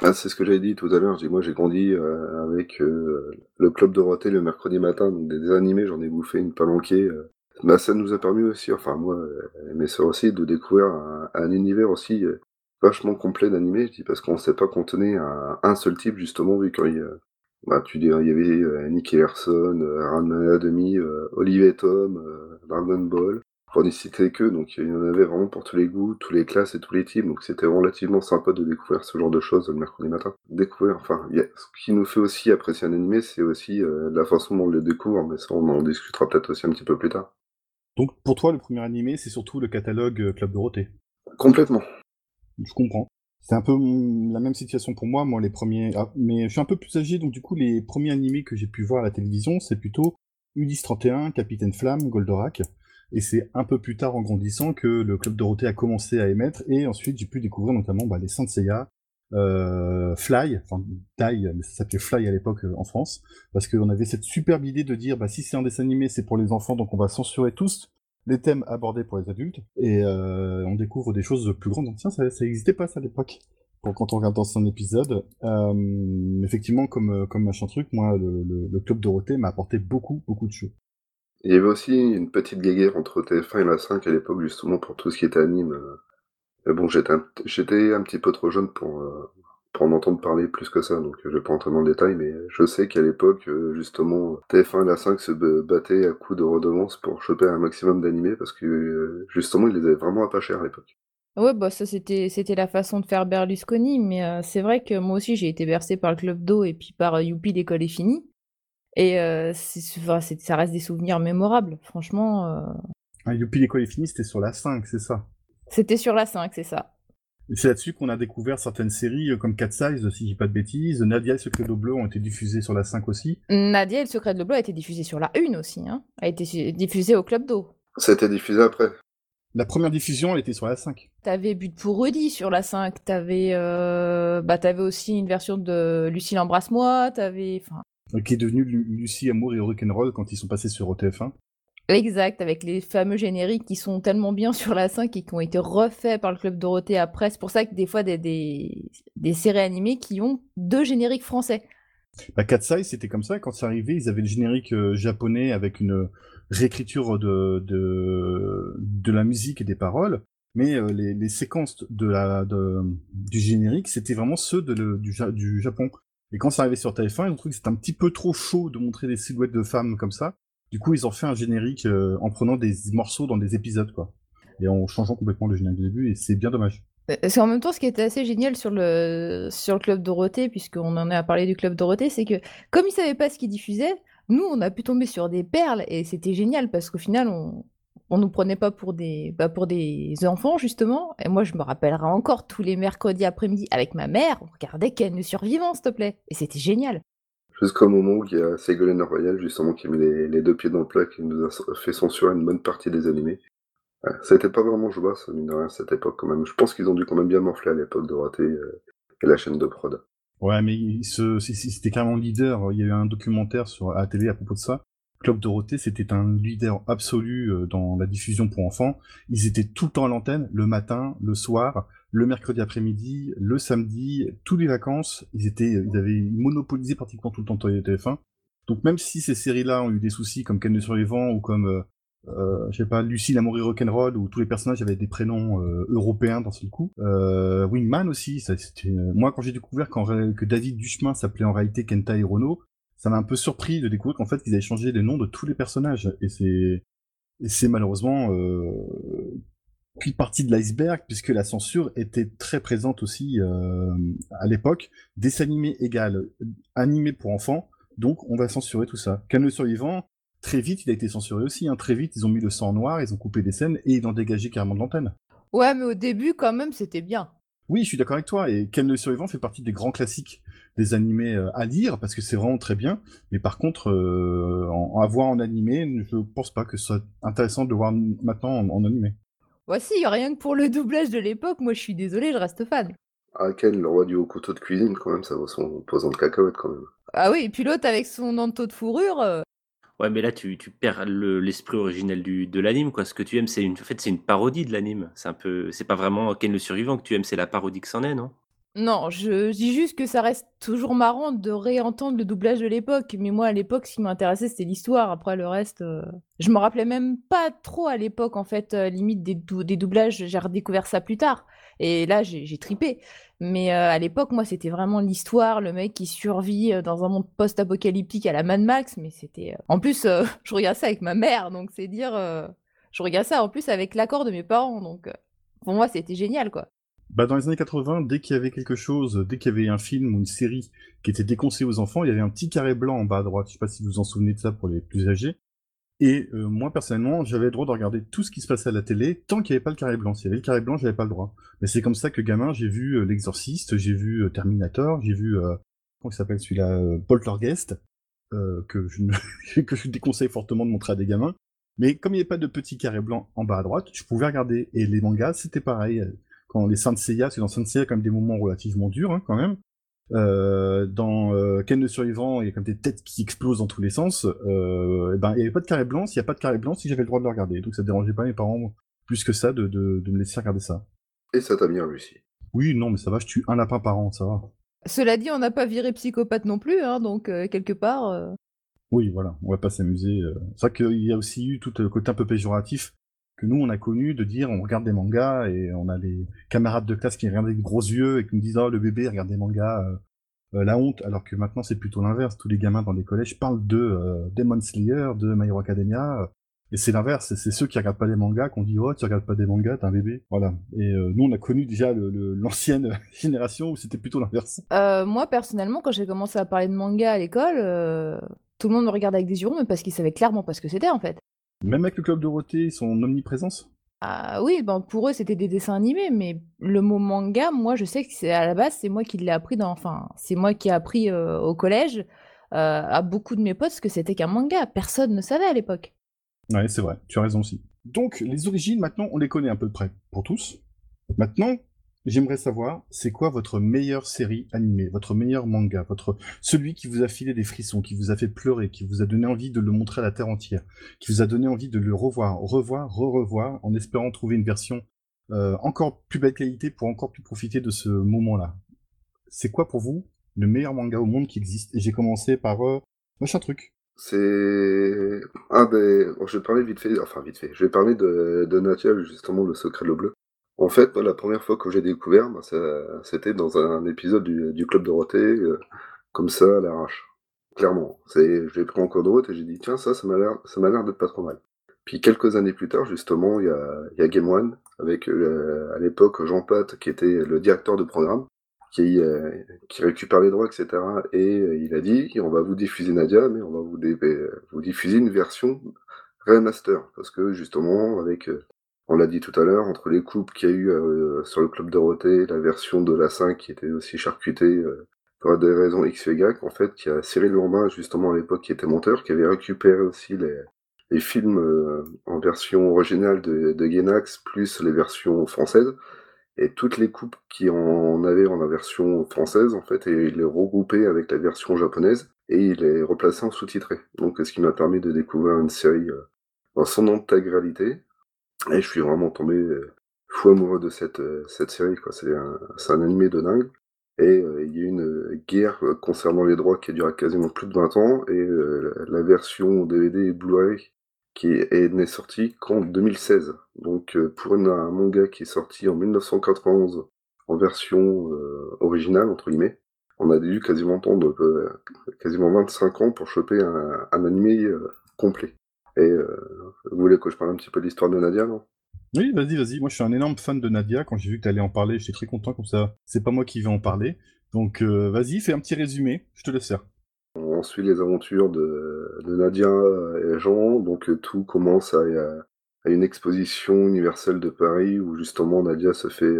Ah, c'est ce que j'avais dit tout à l'heure. Dis, moi, j'ai grandi euh, avec euh, le club Dorothée le mercredi matin, donc des, animés, j'en ai bouffé une palanquée. Bah, ça nous a permis aussi, enfin moi et mes aussi, de découvrir un, univers aussi euh, vachement complet d'animé, je dis parce qu'on ne sait pas qu'on tenait un, un, seul type justement, vu qu'il y, bah, tu il y avait euh, Nicky Larson, euh, Ranma Demi, euh, Olivier Tom, euh, Dragon Ball, citer que, donc il y en avait vraiment pour tous les goûts, tous les classes et tous les types, donc c'était relativement sympa de découvrir ce genre de choses le mercredi matin. Découvrir, enfin, ce qui nous fait aussi apprécier un animé, c'est aussi la façon dont on le découvre, mais ça on en discutera peut-être aussi un petit peu plus tard. Donc pour toi, le premier animé, c'est surtout le catalogue euh, Club Dorothée Complètement. Je comprends. C'est un peu la même situation pour moi, moi les premiers. Ah, mais je suis un peu plus âgé, donc du coup les premiers animés que j'ai pu voir à la télévision, c'est plutôt Ulysse 31, Capitaine Flamme, Goldorak. Et c'est un peu plus tard en grandissant que le Club Dorothée a commencé à émettre, et ensuite j'ai pu découvrir notamment bah, les Saint Seiya, euh, Fly, enfin Taille, mais ça s'appelait Fly à l'époque euh, en France, parce qu'on avait cette superbe idée de dire, bah si c'est un dessin animé, c'est pour les enfants, donc on va censurer tous les thèmes abordés pour les adultes, et euh, on découvre des choses plus grandes. Tiens, ça n'existait pas ça à l'époque. Pour quand on regarde dans son épisode, euh, effectivement, comme comme machin truc, moi, le, le, club Dorothée m'a apporté beaucoup, beaucoup de choses. Il y avait aussi une petite guéguerre entre TF1 et la 5 à l'époque, justement, pour tout ce qui était anime. Mais bon, j'étais un, petit peu trop jeune pour, pour en entendre parler plus que ça, donc je vais pas entrer dans le détail, mais je sais qu'à l'époque, euh, justement, TF1 et la 5 se battaient à coups de redevance pour choper un maximum d'animés, parce que euh, justement, ils les avaient vraiment à pas cher à l'époque. Ouais, bah ça c'était c'était la façon de faire Berlusconi, mais euh, c'est vrai que moi aussi j'ai été bercé par le club d'eau et puis par Youpi l'école est finie. Et ça reste des souvenirs mémorables, franchement. Ah, Youpi l'école est finie, c'était sur la 5, c'est ça C'était sur la 5, c'est ça. C'est là-dessus qu'on a découvert certaines séries euh, comme Cat Size, si je dis pas de bêtises. Nadia et le Secret de Bleu ont été diffusées sur la 5 aussi. Nadia et le Secret de Bleu a été diffusé sur la 1 aussi, hein. A été diffusé au Club d'eau. Ça a été diffusé après. La première diffusion, elle était sur la 5. T'avais But pour Rudy sur la 5. T'avais, euh... bah, t'avais aussi une version de Lucie l'embrasse-moi. T'avais, enfin. Qui est devenue Lucie Amour et Rock'n'Roll quand ils sont passés sur OTF1. Exact, avec les fameux génériques qui sont tellement bien sur la 5 et qui ont été refaits par le Club Dorothée après. C'est pour ça que des fois, des, des, séries animées qui ont deux génériques français. Bah, Katsai, c'était comme ça. Quand c'est arrivé, ils avaient le générique euh, japonais avec une réécriture de, de, de, la musique et des paroles. Mais euh, les, les, séquences de la, de, du générique, c'était vraiment ceux de, du, du Japon. Et quand c'est arrivé sur TF1, ils ont trouvé que c'était un petit peu trop chaud de montrer des silhouettes de femmes comme ça. Du coup, ils ont fait un générique euh, en prenant des morceaux dans des épisodes, quoi. Et en changeant complètement le générique du début, et c'est bien dommage. Euh, c'est en même temps ce qui était assez génial sur le, sur le Club Dorothée, puisqu'on en a parlé du Club Dorothée, c'est que comme ils savaient pas ce qu'ils diffusaient, nous, on a pu tomber sur des perles, et c'était génial, parce qu'au final, on, on nous prenait pas pour des, bah pour des enfants, justement. Et moi, je me rappellerai encore tous les mercredis après-midi avec ma mère, on regardait Ken survivant, s'il te plaît. Et c'était génial. Jusqu'au moment où il y a Ségolène Royal, justement, qui met les, deux pieds dans le plat, qui nous a fait censurer une bonne partie des animés. Ouais, ça n'était pas vraiment jouable, ça, mine de rien, cette époque, quand même. Je pense qu'ils ont dû quand même bien morfler à l'époque de rater euh, et la chaîne de prod. Ouais, mais c'était carrément leader. Il y a eu un documentaire sur à la télé à propos de ça. Club Dorothée, c'était un leader absolu euh, dans la diffusion pour enfants. Ils étaient tout le temps à l'antenne, le matin, le soir le mercredi après-midi, le samedi, toutes les vacances, ils étaient, ils avaient monopolisé pratiquement tout le temps TF1. Donc même si ces séries-là ont eu des soucis comme Ken le Survivant ou comme, euh, euh, je sais pas, Lucie l'amour et rock'n'roll où tous les personnages avaient des prénoms euh, européens dans ce coup. Euh, Wingman aussi, ça c'était, euh, moi quand j'ai découvert que David Duchemin s'appelait en réalité Kenta Renault, ça m'a un peu surpris de découvrir qu'en fait ils avaient changé les noms de tous les personnages et c'est et c'est malheureusement euh, puis partie de l'iceberg, puisque la censure était très présente aussi euh, à l'époque. Dessin animé égal animé pour enfants, donc on va censurer tout ça. Can le survivant, très vite, il a été censuré aussi. Hein. Très vite, ils ont mis le sang noir, ils ont coupé des scènes et ils ont dégagé carrément de l'antenne. Ouais, mais au début, quand même, c'était bien. Oui, je suis d'accord avec toi. Et Ken le survivant fait partie des grands classiques des animés euh, à lire parce que c'est vraiment très bien. Mais par contre, euh, en, à voir en animé, je pense pas que ce soit intéressant de le voir maintenant en animé. Voici, rien que pour le doublage de l'époque, moi je suis désolé, je reste fan. Ah, Ken, le roi du haut couteau de cuisine, quand même, ça vaut son posant de cacahuète, quand même. Ah oui, et puis l'autre avec son manteau de fourrure. Euh. Ouais, mais là, tu, tu perds l'esprit originel du, de l'anime, quoi. Ce que tu aimes, c'est une, en fait, c'est une parodie de l'anime. C'est un peu, c'est pas vraiment Ken le survivant que tu aimes, c'est la parodie que c'en est, non? Non, je, dis juste que ça reste toujours marrant de réentendre le doublage de l'époque. Mais moi, à l'époque, ce qui m'intéressait, c'était l'histoire. Après, le reste, euh, je me rappelais même pas trop à l'époque, en fait, euh, limite des, des doublages. J'ai redécouvert ça plus tard. Et là, j'ai tripé. Mais euh, à l'époque, moi, c'était vraiment l'histoire, le mec qui survit dans un monde post-apocalyptique à la Mad Max. Mais c'était. En plus, je regarde ça avec ma mère, donc c'est dire. Je regarde ça en plus avec l'accord de mes parents. Donc, pour moi, c'était génial, quoi. Bah, dans les années 80, dès qu'il y avait quelque chose, dès qu'il y avait un film ou une série qui était déconseillé aux enfants, il y avait un petit carré blanc en bas à droite. Je sais pas si vous vous en souvenez de ça pour les plus âgés. Et euh, moi, personnellement, j'avais le droit de regarder tout ce qui se passait à la télé tant qu'il n'y avait pas le carré blanc. S'il y avait le carré blanc, j'avais pas le droit. Mais c'est comme ça que gamin, j'ai vu euh, L'Exorciste, j'ai vu euh, Terminator, j'ai vu comment il s'appelle celui-là, Poltergeist, que je que je déconseille fortement de montrer à des gamins. Mais comme il n'y avait pas de petit carré blanc en bas à droite, je pouvais regarder. Et les mangas, c'était pareil quand les Saint Seiya, c'est dans Saint Seiya quand même des moments relativement durs hein, quand même. Euh, dans euh, Ken le survivant, il y a comme des têtes qui explosent dans tous les sens. Euh, et ben, il n'y avait pas de carré blanc. S'il n'y a pas de carré blanc, si j'avais le droit de le regarder. Donc ça dérangeait pas mes parents plus que ça de, de, de me laisser regarder ça. Et ça t'a bien réussi. Oui, non, mais ça va, je tue un lapin par an, ça va. Cela dit, on n'a pas viré psychopathe non plus, hein, donc euh, quelque part. euh, Oui, voilà, on va pas s'amuser. euh. C'est vrai qu'il y a aussi eu tout le côté un peu péjoratif que nous, on a connu de dire on regarde des mangas et on a des camarades de classe qui regardent avec gros yeux et qui nous disent oh le bébé regarde des mangas, euh, euh, la honte, alors que maintenant c'est plutôt l'inverse. Tous les gamins dans les collèges parlent de euh, Demon Slayer, de My Hero Academia, euh, et c'est l'inverse. C'est- ceux qui regardent pas les mangas qu'on dit oh tu regardes pas des mangas, t'es un bébé. Voilà. Et nous, on a connu déjà l'ancienne génération où c'était plutôt l'inverse. Moi, personnellement, quand j'ai commencé à parler de manga à l'école, tout le monde me regardait avec des yeux ronds, mais parce qu'ils savaient clairement pas ce que c'était en fait. Même avec le club Dorothée, son omniprésence? Ah oui, ben pour eux c'était des dessins animés, mais le mot manga, moi je sais que c'est à la base c'est moi qui l'ai appris dans, enfin c'est moi qui ai appris euh, au collège euh, à beaucoup de mes potes ce que c'était qu'un manga. Personne ne savait à l'époque. Ouais, c'est vrai, tu as raison aussi. Donc, les origines, maintenant, on les connaît un peu près, pour tous. Maintenant, j'aimerais savoir, c'est quoi votre meilleure série animée, votre meilleur manga, votre celui qui vous a filé des frissons, qui vous a fait pleurer, qui vous a donné envie de le montrer à la terre entière, qui vous a donné envie de le revoir, revoir, re-revoir, en espérant trouver une version euh, encore plus belle qualité pour encore plus profiter de ce moment-là. C'est quoi pour vous le meilleur manga au monde qui existe? Et j'ai commencé par euh, machin truc. C'est des. bon, je vais parler vite fait, enfin vite fait. Je vais parler de, de Nadia, justement, le secret de l'eau bleue. En fait, la première fois que j'ai découvert, bah, c'était dans un épisode du, Club Dorothée, euh, comme ça, à l'arrache. Clairement. C'est, je l'ai pris en cours de route et j'ai dit, tiens, ça, ça m'a l'air, d'être pas trop mal. Puis quelques années plus tard, justement, il y a, Game One, avec euh, à l'époque Jean Pat, qui était le directeur de programme, qui, euh, récupère les droits, etc. Et il a dit, on va vous diffuser Nadia, mais on va vous, diffuser une version remaster. Parce que justement, avec, on l'a dit tout à l'heure, entre les coupes qu'il y a eu euh, sur le Club Dorothée, la version de la 5 qui était aussi charcutée euh, pour des raisons X et Y, en fait, il y a Cyril Lombin, justement à l'époque, qui était monteur, qui avait récupéré aussi les, les films euh, en version originale de, de plus les versions françaises et toutes les coupes qui en avaient en la version française en fait et il les regroupait avec la version japonaise et il les replaçait en sous-titré. Donc ce qui m'a permis de découvrir une série euh, dans son intégralité et je suis vraiment tombé euh, fou amoureux de cette euh, cette série. C'est un un animé de dingue et euh, il y a une guerre concernant les droits qui a duré quasiment plus de 20 ans et la version DVD et Blu-ray qui est n'est sorti qu'en 2016. Donc pour un manga qui est sorti en 1991 en version originale entre guillemets, on a dû quasiment attendre quasiment 25 ans pour choper un, un animé complet. Et euh, vous voulez que je parle un petit peu de l'histoire de Nadia, non? Oui, vas-y, vas-y. Moi, je suis un énorme fan de Nadia. Quand j'ai vu que tu allais en parler, j'étais très content comme ça. C'est pas moi qui vais en parler. Donc, euh, vas-y, fais un petit résumé. Je te laisse faire. On suit les aventures de, de Nadia et Jean, donc euh, tout commence à, à une exposition universelle de Paris où justement Nadia se fait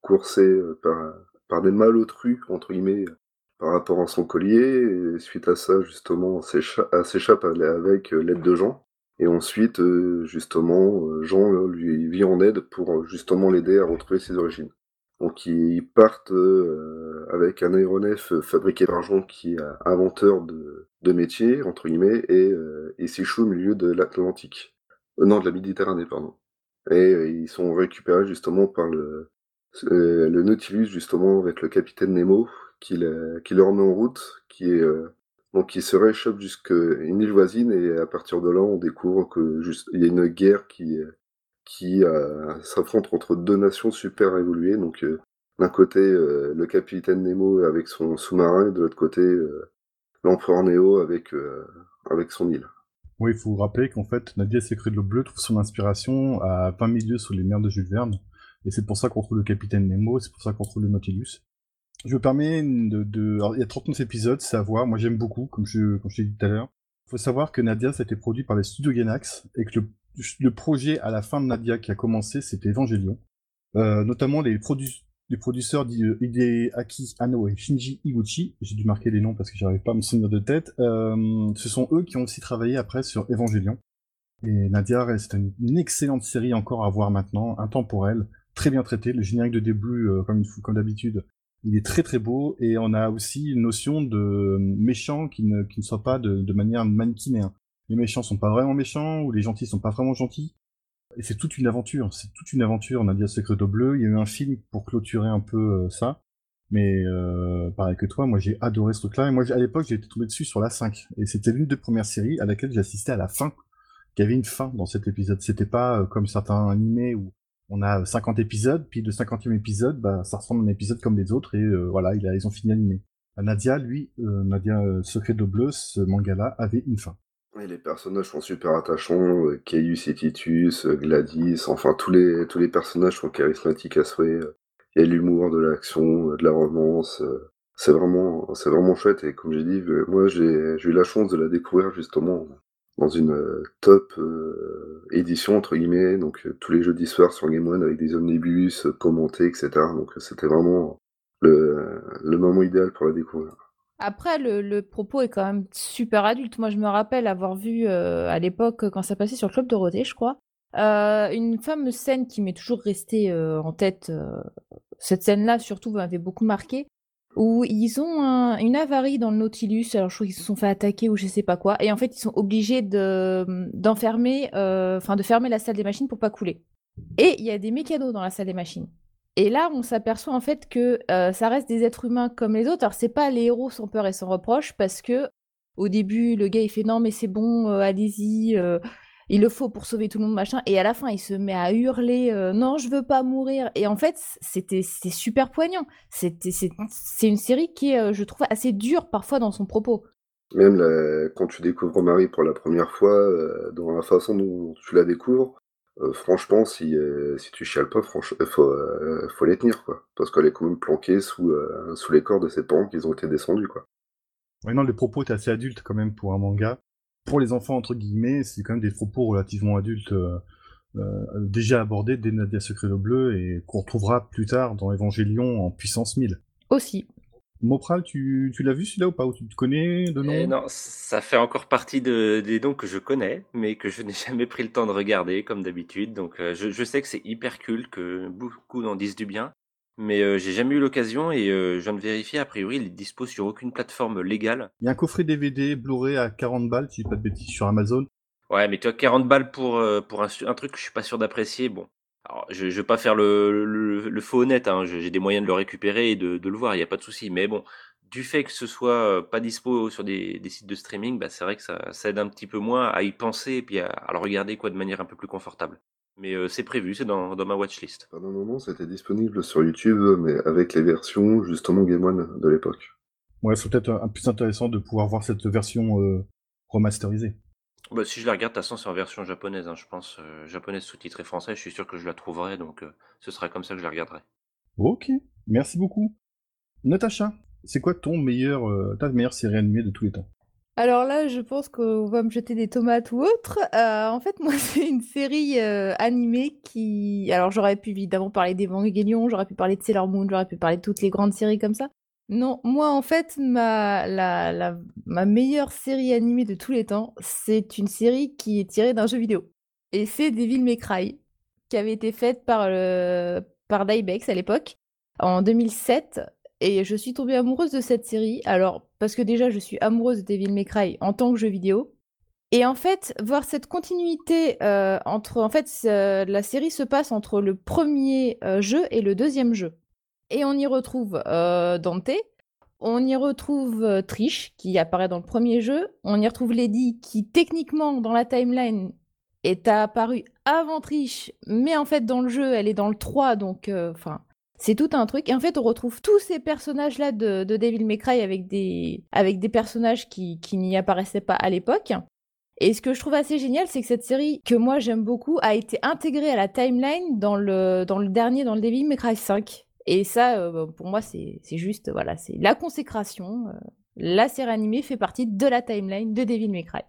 courser par, par des malotrus, entre guillemets, par rapport à son collier, et suite à ça, justement, elle s'échappe avec euh, l'aide de Jean. Et ensuite, euh, justement, euh, Jean lui vient en aide pour justement l'aider à retrouver ses origines. Donc ils partent avec un aéronef fabriqué par Jean qui est inventeur de, métier, entre guillemets, et il s'échoue au milieu de l'Atlantique. Euh, non, de la Méditerranée, pardon. Et ils sont récupérés justement par le Nautilus, justement, avec le capitaine Nemo, qui, le- qui leur met en route, qui euh, donc se réchappe jusqu'à une île voisine et à partir de là on découvre que juste il y a une guerre qui qui euh, s'affronte entre deux nations super évoluées. Donc euh, d'un côté euh, le capitaine Nemo avec son sous-marin et de l'autre côté euh, l'empereur Neo avec euh, son île. Oui, il faut vous rappeler qu'en fait, Nadia Secret de l'eau bleue trouve son inspiration à 20 000 lieues sous les mers de Jules Verne. Et c'est pour ça qu'on trouve le capitaine Nemo, c'est pour ça qu'on trouve le Nautilus. Je me permets de... de... Alors, il y a 39 épisodes, c'est à voir. Moi, j'aime beaucoup, comme je, comme je t'ai dit tout à l'heure. Il faut savoir que Nadia, ça a été produit par les studios Gainax, et que le, le projet à la fin de Nadia qui a commencé, c'était Evangelion. Euh, notamment les, produ les producteurs Hideaki Anno et Shinji Higuchi, j'ai dû marquer les noms parce que j'arrive pas à me souvenir de tête, euh, ce sont eux qui ont aussi travaillé après sur Evangelion. Et Nadia reste une, une excellente série encore à voir maintenant, intemporelle, très bien traitée, le générique de début, euh, comme, comme d'habitude, Il est très très beau et on a aussi une notion de méchant qui ne, qui ne soit pas de, de manière manichéenne. Les méchants sont pas vraiment méchants ou les gentils sont pas vraiment gentils. Et c'est toute une aventure, c'est toute une aventure. On a dit Secret Bleu, il y a eu un film pour clôturer un peu euh, ça. Mais euh, pareil que toi, moi j'ai adoré ce truc-là. Et moi, à l'époque, j'ai été tombé dessus sur la 5. Et c'était l'une des premières séries à laquelle j'ai assisté à la fin. Qu'il y avait une fin dans cet épisode. C'était pas euh, comme certains animés où on a 50 épisodes, puis le 50e épisode, bah, ça ressemble à un épisode comme les autres, et euh, voilà, ils ont fini animé. Nadia, lui, Nadia Secret de Bleu, ce manga-là avait une fin. Les personnages sont super attachants, Caius et Titus, Gladys, enfin tous les tous les personnages sont charismatiques à souhait. Il y a l'humour, de l'action, de la romance. C'est vraiment c'est vraiment chouette et comme j'ai dit, moi j'ai eu la chance de la découvrir justement dans une top édition entre guillemets, donc tous les jeudis soirs sur Game One avec des omnibus commentés, etc. Donc c'était vraiment le, moment idéal pour la découvrir. Après, le, propos est quand même super adulte. Moi, je me rappelle avoir vu euh, à l'époque, quand ça passait sur Club Dorothée, je crois, euh, une fameuse scène qui m'est toujours restée euh, en tête. cette scène-là, surtout, m'avait beaucoup marqué. Où ils ont une avarie dans le Nautilus. Alors, je crois qu'ils se sont fait attaquer ou je sais pas quoi. Et en fait, ils sont obligés d'enfermer, enfin, de fermer la salle des machines pour pas couler. Et il y a des mécanos dans la salle des machines. Et là, on s'aperçoit en fait que euh, ça reste des êtres humains comme les autres. Alors, c'est pas les héros sans peur et sans reproche, parce que au début, le gars il fait non, mais c'est bon, euh, allez-y, euh, il le faut pour sauver tout le monde, machin. Et à la fin, il se met à hurler non, je veux pas mourir. Et en fait, c'était c'est super poignant. C'était c'est une série qui est, je trouve, assez dure parfois dans son propos. Même quand tu découvres Marie pour la première fois, dans la façon dont tu la découvres, euh, franchement, si, euh, si tu chiales pas, franchement, faut, euh, faut les tenir, quoi. Parce qu'elle est quand même planquée sous, sous les corps de ses parents qui ont été descendus, quoi. Ouais, non, les propos étaient assez adultes quand même pour un manga. Pour les enfants, entre guillemets, c'est quand même des propos relativement adultes déjà abordés dès Nadia Secret Bleu et qu'on retrouvera plus tard dans Évangélion en puissance 1000. Aussi. Mopral, tu, tu l'as vu celui-là ou pas Ou tu te connais de nom? Eh Non, ça fait encore partie de, des noms que je connais, mais que je n'ai jamais pris le temps de regarder, comme d'habitude. Donc euh, je, je, sais que c'est hyper cool, que beaucoup en disent du bien, mais euh, j'ai jamais eu l'occasion et euh, je viens de vérifier, a priori, il dispose sur aucune plateforme légale. Il y a un coffret DVD Blu-ray à 40 balles, si je dis pas de bêtises, sur Amazon. Ouais, mais tu as 40 balles pour, pour un, un truc que je suis pas sûr d'apprécier, bon. Alors, je ne vais pas faire le, le, faux honnête, hein. j'ai des moyens de le récupérer et de, de le voir, il n'y a pas de souci. Mais bon, du fait que ce soit pas dispo sur des, des sites de streaming, bah, c'est vrai que ça, ça, aide un petit peu moins à y penser et puis à, le regarder quoi de manière un peu plus confortable. Mais c'est prévu, c'est dans, dans, ma watchlist. Pendant un moment, c'était disponible sur YouTube, mais avec les versions justement Game One de l'époque. Ouais, c'est peut-être plus intéressant de pouvoir voir cette version euh, remasterisée. Bah, si je la regarde, de toute façon, c'est en version japonaise, hein, je pense. Euh, japonaise sous-titrée français, je suis sûr que je la trouverai, donc euh, ce sera comme ça que je la regarderai. Ok, merci beaucoup. Natacha, c'est quoi ton meilleur, euh, ta meilleure série animée de tous les temps? Alors là, je pense qu'on va me jeter des tomates ou autre. en fait, moi, c'est une série animée qui. Alors, j'aurais pu évidemment parler d'Evangelion, j'aurais pu parler de Sailor Moon, j'aurais pu parler de toutes les grandes séries comme ça. Non, moi en fait, ma meilleure série animée de tous les temps, c'est une série qui est tirée d'un jeu vidéo. Et c'est Devil May Cry, qui avait été faite par, le, par Dybex à l'époque, en 2007. Et je suis tombée amoureuse de cette série. Alors, parce que déjà, je suis amoureuse de Devil May Cry en tant que jeu vidéo. Et en fait, voir cette continuité euh, entre. En fait, la série se passe entre le premier euh, jeu et le deuxième jeu. Et on y retrouve euh, Dante, on y retrouve Trish, qui apparaît dans le premier jeu, on y retrouve Lady, qui techniquement dans la timeline est apparue avant Trish, mais en fait dans le jeu elle est dans le 3, donc enfin... c'est tout un truc. Et en fait, on retrouve tous ces personnages-là de, de Devil May Cry avec des, avec des personnages qui, qui n'y apparaissaient pas à l'époque. Et ce que je trouve assez génial, c'est que cette série, que moi j'aime beaucoup, a été intégrée à la timeline dans le, dans le dernier, dans le Devil May Cry 5. Et ça, euh, pour moi, c'est juste, voilà, c'est la consécration. Euh, la série animée fait partie de la timeline de Devil May Cry.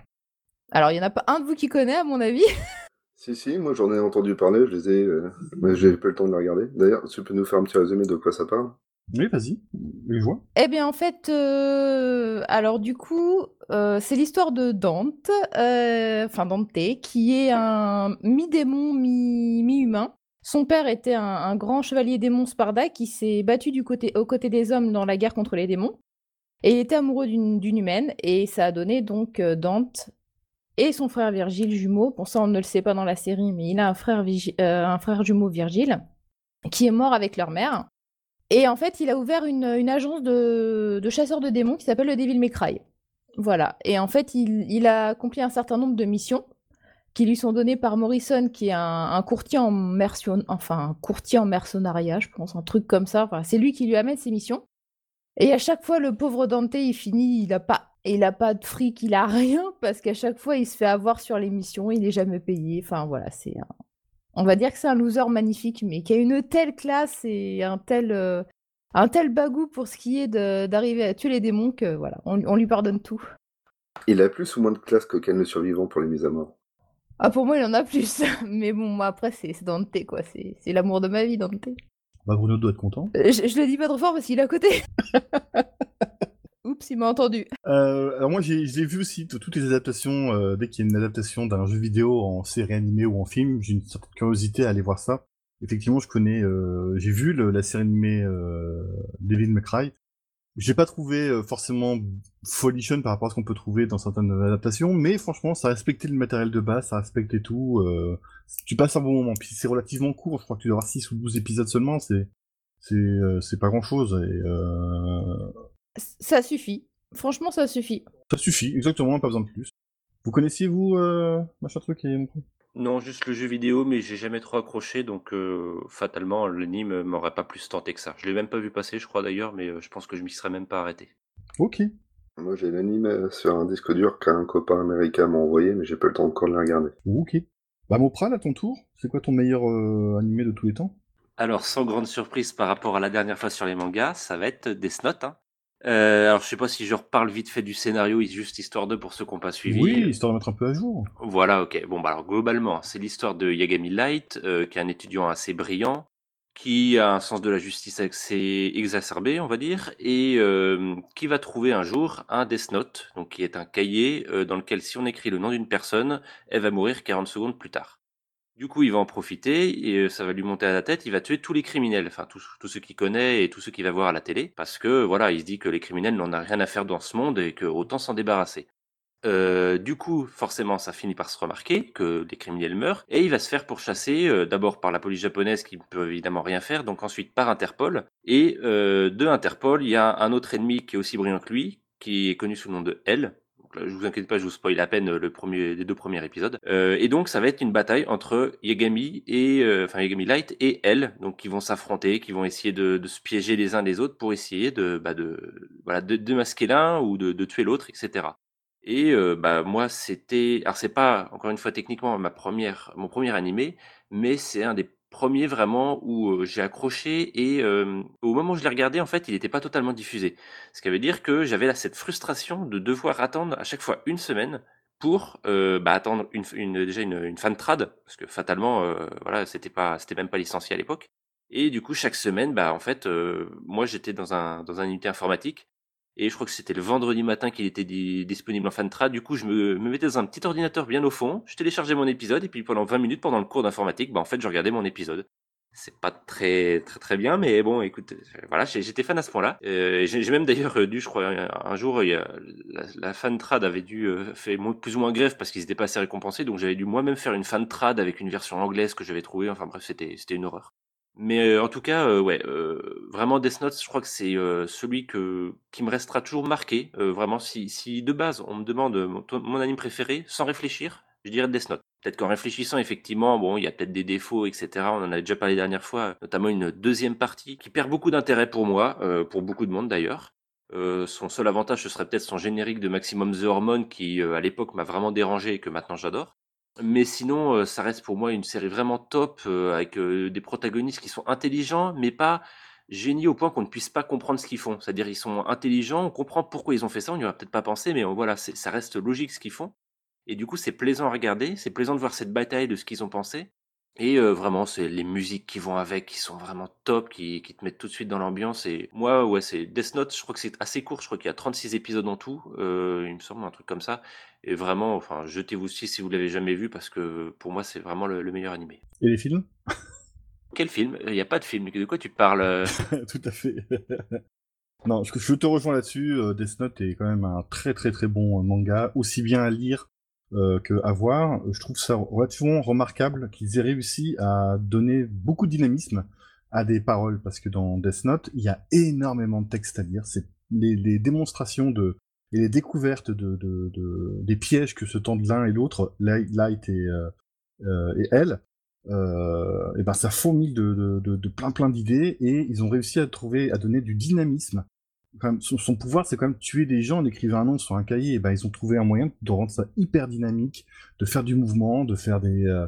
Alors, il n'y en a pas un de vous qui connaît, à mon avis Si, si, moi j'en ai entendu parler, je les ai, euh, mais j'ai pas eu le temps de la regarder. D'ailleurs, tu peux nous faire un petit résumé de quoi ça parle? Oui, vas-y, je vois. Eh bien, en fait, alors du coup, c'est l'histoire de Dante, enfin Dante, qui est un mi-démon, mi-humain, Son père était un, un grand chevalier démon Sparda qui s'est battu du côté, aux côtés des hommes dans la guerre contre les démons. Et il était amoureux d'une d'une humaine, et ça a donné donc euh, Dante et son frère Virgile jumeau. Bon, ça, on ne le sait pas dans la série, mais il a un frère, euh, un frère jumeau Virgile qui est mort avec leur mère. Et en fait, il a ouvert une, une agence de, de chasseurs de démons qui s'appelle le Devil May. Voilà. Et en fait, il, il a accompli un certain nombre de missions qui lui sont données par Morrison, qui est un, courtier en mercion, enfin un courtier en mercenariat, je pense, un truc comme ça. C'est lui qui lui amène ses missions. Et à chaque fois, le pauvre Dante, il finit, il a pas, il a pas de fric, il a rien, parce qu'à chaque fois, il se fait avoir sur les missions, il est jamais payé. Enfin voilà, c'est un... On va dire que c'est un loser magnifique, mais qui a une telle classe et un tel, euh, un tel bagou pour ce qui est d'arriver à tuer les démons que voilà, on, on lui pardonne tout. Il a plus ou moins de classe que Ken le survivant pour les mises à mort. Ah, pour moi, il en a plus. Mais bon, moi, après, c'est Dante, quoi. C'est c'est l'amour de ma vie, Dante. Bah, Bruno doit être content. Euh, Je, je le dis pas trop fort parce qu'il est à côté. Oups, il m'a entendu. Euh, alors moi, j'ai, vu aussi, toutes les adaptations, euh, dès qu'il y a une adaptation d'un jeu vidéo en série animée ou en film, j'ai une certaine curiosité à aller voir ça. Effectivement, je connais, euh, j'ai vu la série animée euh, Devil May Cry. J'ai pas trouvé forcément folichonne par rapport à ce qu'on peut trouver dans certaines adaptations, mais franchement, ça respectait le matériel de base, ça respectait tout. tu passes un bon moment, puis c'est relativement court, je crois que tu dois avoir 6 ou 12 épisodes seulement, c'est c'est euh, pas grand chose et Ça suffit. Franchement, ça suffit. ça suffit, exactement, pas besoin de plus. Vous connaissiez, vous, euh, machin truc et... Non, juste le jeu vidéo, mais j'ai jamais trop accroché, donc euh, fatalement, l'anime m'aurait pas plus tenté que ça. Je l'ai même pas vu passer, je crois d'ailleurs, mais euh, je pense que je m'y serais même pas arrêté. Ok. Moi, j'ai l'anime euh, sur un disque dur qu'un copain américain m'a envoyé, mais j'ai pas le temps encore de le regarder. Ok. Bah, Mopral, à ton tour, c'est quoi ton meilleur euh, animé de tous les temps? Alors, sans grande surprise par rapport à la dernière fois sur les mangas, ça va être Death Note. Hein. Euh, alors, je sais pas si je reparle vite fait du scénario, juste histoire de pour ceux qui n'ont pas suivi. Oui, histoire de mettre un peu à jour. Voilà, ok. Bon, bah alors globalement, c'est l'histoire de Yagami Light, euh, qui est un étudiant assez brillant, qui a un sens de la justice assez exacerbé, on va dire, et euh, qui va trouver un jour un Death Note, donc qui est un cahier euh, dans lequel si on écrit le nom d'une personne, elle va mourir 40 secondes plus tard. Du coup, il va en profiter et euh, ça va lui monter à la tête. Il va tuer tous les criminels, enfin tous, ceux qu'il connaît et tous ceux qu'il va voir à la télé, parce que voilà, il se dit que les criminels n'en ont rien à faire dans ce monde et que autant s'en débarrasser. Euh, du coup, forcément, ça finit par se remarquer que des criminels meurent, et il va se faire pourchasser euh, d'abord par la police japonaise qui ne peut évidemment rien faire, donc ensuite par Interpol, et de Interpol, il y a un autre ennemi qui est aussi brillant que lui, qui est connu sous le nom de L. Là, je vous inquiète pas, je vous spoil à peine le premier, les deux premiers épisodes. Euh, et donc, ça va être une bataille entre Yagami et, euh, enfin Yagami Light et L, donc qui vont s'affronter, qui vont essayer de, de se piéger les uns les autres pour essayer de, bah, de, voilà, de démasquer l'un ou de, de tuer l'autre, etc. Et euh, bah moi c'était alors c'est pas encore une fois techniquement ma première mon premier animé, mais c'est un des premiers vraiment où j'ai accroché et au moment où je l'ai regardé en fait il n'était pas totalement diffusé. Ce qui veut dire que j'avais là cette frustration de devoir attendre à chaque fois une semaine pour bah, attendre une, une déjà une, une fan trad parce que fatalement voilà c'était pas c'était même pas licencié à l'époque. Et du coup chaque semaine bah en fait moi j'étais dans un dans un unité informatique et je crois que c'était le vendredi matin qu'il était di- disponible en fantrad. Du coup, je me, me mettais dans un petit ordinateur bien au fond, je téléchargeais mon épisode, et puis pendant 20 minutes, pendant le cours d'informatique, bah, en fait, je regardais mon épisode. C'est pas très très très bien, mais bon, écoute, euh, voilà, j'étais fan à ce point-là. Euh, j'ai même d'ailleurs euh, dû, je crois, un jour, la, la fantrad avait dû faire plus ou moins grève parce qu'ils n'étaient pas assez récompensés, donc j'avais dû moi-même faire une fantrad avec une version anglaise que j'avais trouvée. Enfin bref, c'était une horreur. Mais euh, en tout cas, euh, ouais, euh, vraiment Death Note, je crois que c'est celui que qui me restera toujours marqué. Vraiment, si, de base on me demande mon, anime préféré, sans réfléchir, je dirais Death Note. Peut-être qu'en réfléchissant, effectivement, bon, il y a peut-être des défauts, etc. On en avait déjà parlé dernière fois, notamment une deuxième partie qui perd beaucoup d'intérêt pour moi, pour beaucoup de monde d'ailleurs. Son seul avantage, ce serait peut-être son générique de Maximum The Hormone qui, à l'époque, m'a vraiment dérangé et que maintenant j'adore. Mais sinon, euh, ça reste pour moi une série vraiment top, euh, avec euh, des protagonistes qui sont intelligents, mais pas génies au point qu'on ne puisse pas comprendre ce qu'ils font. C'est-à-dire, ils sont intelligents, on comprend pourquoi ils ont fait ça, on n'y aurait peut-être pas pensé, mais voilà, ça reste logique ce qu'ils font. Et du coup, c'est plaisant à regarder, c'est plaisant de voir cette bataille de ce qu'ils ont pensé. Et vraiment, c'est les musiques qui vont avec, qui sont vraiment top, qui, qui te mettent tout de suite dans l'ambiance. Et moi, ouais, c'est Death Note, je crois que c'est assez court, je crois qu'il y a 36 épisodes en tout, il me semble, un truc comme ça. Et vraiment, enfin, jetez-vous dessus si vous l'avez jamais vu, parce que pour moi, c'est vraiment le, le meilleur animé. Et les films? Quel film? Il n'y a pas de film. De quoi tu parles euh? Tout à fait. non, je, je te rejoins là-dessus. euh, Death Note est quand même un très très très bon euh, manga, aussi bien à lire euh, que à voir. Je trouve ça relativement remarquable qu'ils aient réussi à donner beaucoup de dynamisme à des paroles, parce que dans Death Note, il y a énormément de textes à lire. C'est les, les démonstrations de et les découvertes de, de, de- des pièges que se tendent l'un et l'autre, Light et, euh, euh, et elle, euh, et ben ça fourmille de, de, de, plein plein d'idées et ils ont réussi à trouver, à donner du dynamisme. Son, pouvoir, c'est quand même tuer des gens en écrivant un nom sur un cahier. Et ben ils ont trouvé un moyen de rendre ça hyper dynamique, de faire du mouvement, de faire des euh,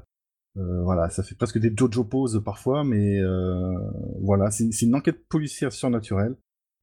euh, voilà, ça fait presque des Jojo poses parfois, mais euh, voilà, c'est une enquête policière surnaturelle.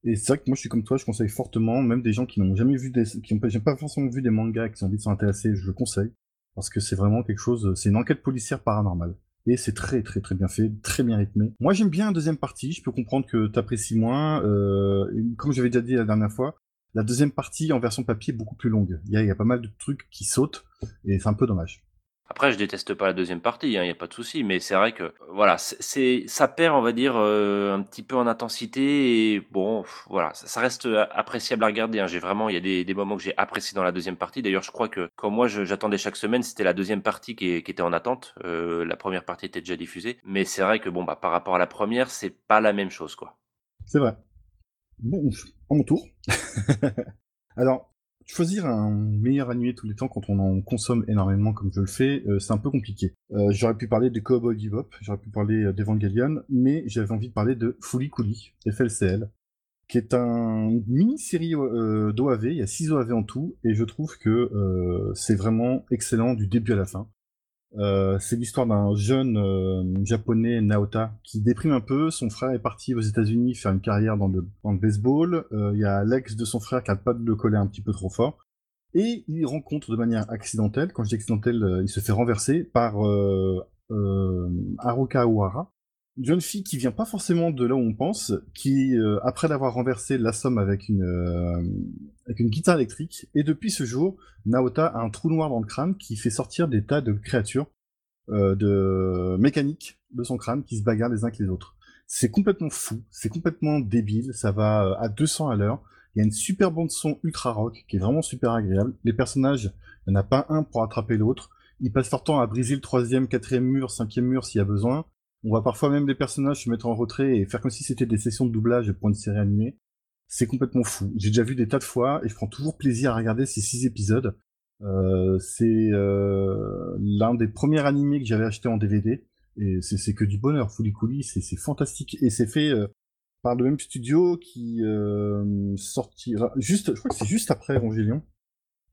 Et c'est vrai que moi je suis comme toi, je conseille fortement, même des gens qui n'ont jamais vu des, qui n'ont pas, forcément vu des mangas, qui ont envie de s'en intéresser, je le conseille parce que c'est vraiment quelque chose, c'est une enquête policière paranormale. Et c'est très très très bien fait, très bien rythmé. Moi j'aime bien la deuxième partie, je peux comprendre que t'apprécies moins. Euh, comme j'avais déjà dit la dernière fois, la deuxième partie en version papier est beaucoup plus longue. Il y a pas mal de trucs qui sautent, et c'est un peu dommage. Après, je déteste pas la deuxième partie, il n'y a pas de souci, mais c'est vrai que voilà, c'est- ça perd, on va dire, euh, un petit peu en intensité et bon, voilà, ça, reste euh, appréciable à regarder. hein. J'ai vraiment, il y a des, des moments que j'ai appréciés dans la deuxième partie. D'ailleurs, je crois que quand moi j'attendais chaque semaine, c'était la deuxième partie qui, qui était en attente. Euh, la première partie était déjà diffusée, mais c'est vrai que bon, bah par rapport à la première, c'est pas la même chose, quoi. C'est vrai. Bon, à mon tour. Alors, choisir un meilleur animé tous les temps quand on en consomme énormément comme je le fais, euh, c'est un peu compliqué. Euh, j'aurais pu parler de Cowboy Bebop, j'aurais pu parler euh, d'Evangelion, mais j'avais envie de parler de Fooly Cooly, FLCL, qui est un mini-série d'OAV, il y a 6 OAV en tout, et je trouve que c'est vraiment excellent du début à la fin. Euh, c'est l'histoire d'un jeune euh, japonais Naota qui déprime un peu. Son frère est parti aux États-Unis faire une carrière dans le, dans le baseball. Euh, Il y a l'ex de son frère qui a pas de le coller un petit peu trop fort. Et il rencontre de manière accidentelle, quand je dis accidentelle, euh, il se fait renverser par Haruka Ohara, une jeune fille qui vient pas forcément de là où on pense, qui, euh, après l'avoir renversé, avec une, euh, avec une guitare électrique. Et depuis ce jour, Naota a un trou noir dans le crâne qui fait sortir des tas de créatures euh, de mécaniques de son crâne qui se bagarrent les uns que les autres. C'est complètement fou, c'est complètement débile, ça va à 200 à l'heure. Il y a une super bande son ultra rock qui est vraiment super agréable. Les personnages, il n'y a pas un pour attraper l'autre. Ils passent leur temps à briser le troisième, quatrième mur, cinquième mur s'il y a besoin. On voit parfois même des personnages se mettre en retrait et faire comme si c'était des sessions de doublage pour une série animée. C'est complètement fou. J'ai déjà vu des tas de fois et je prends toujours plaisir à regarder ces six épisodes. Euh, c'est euh, l'un des premiers animés que j'avais acheté en DVD et c'est que du bonheur. Fooly Cooly, c'est c'est fantastique et c'est fait euh, par le même studio qui euh, sortira juste, je crois que c'est juste après Evangelion.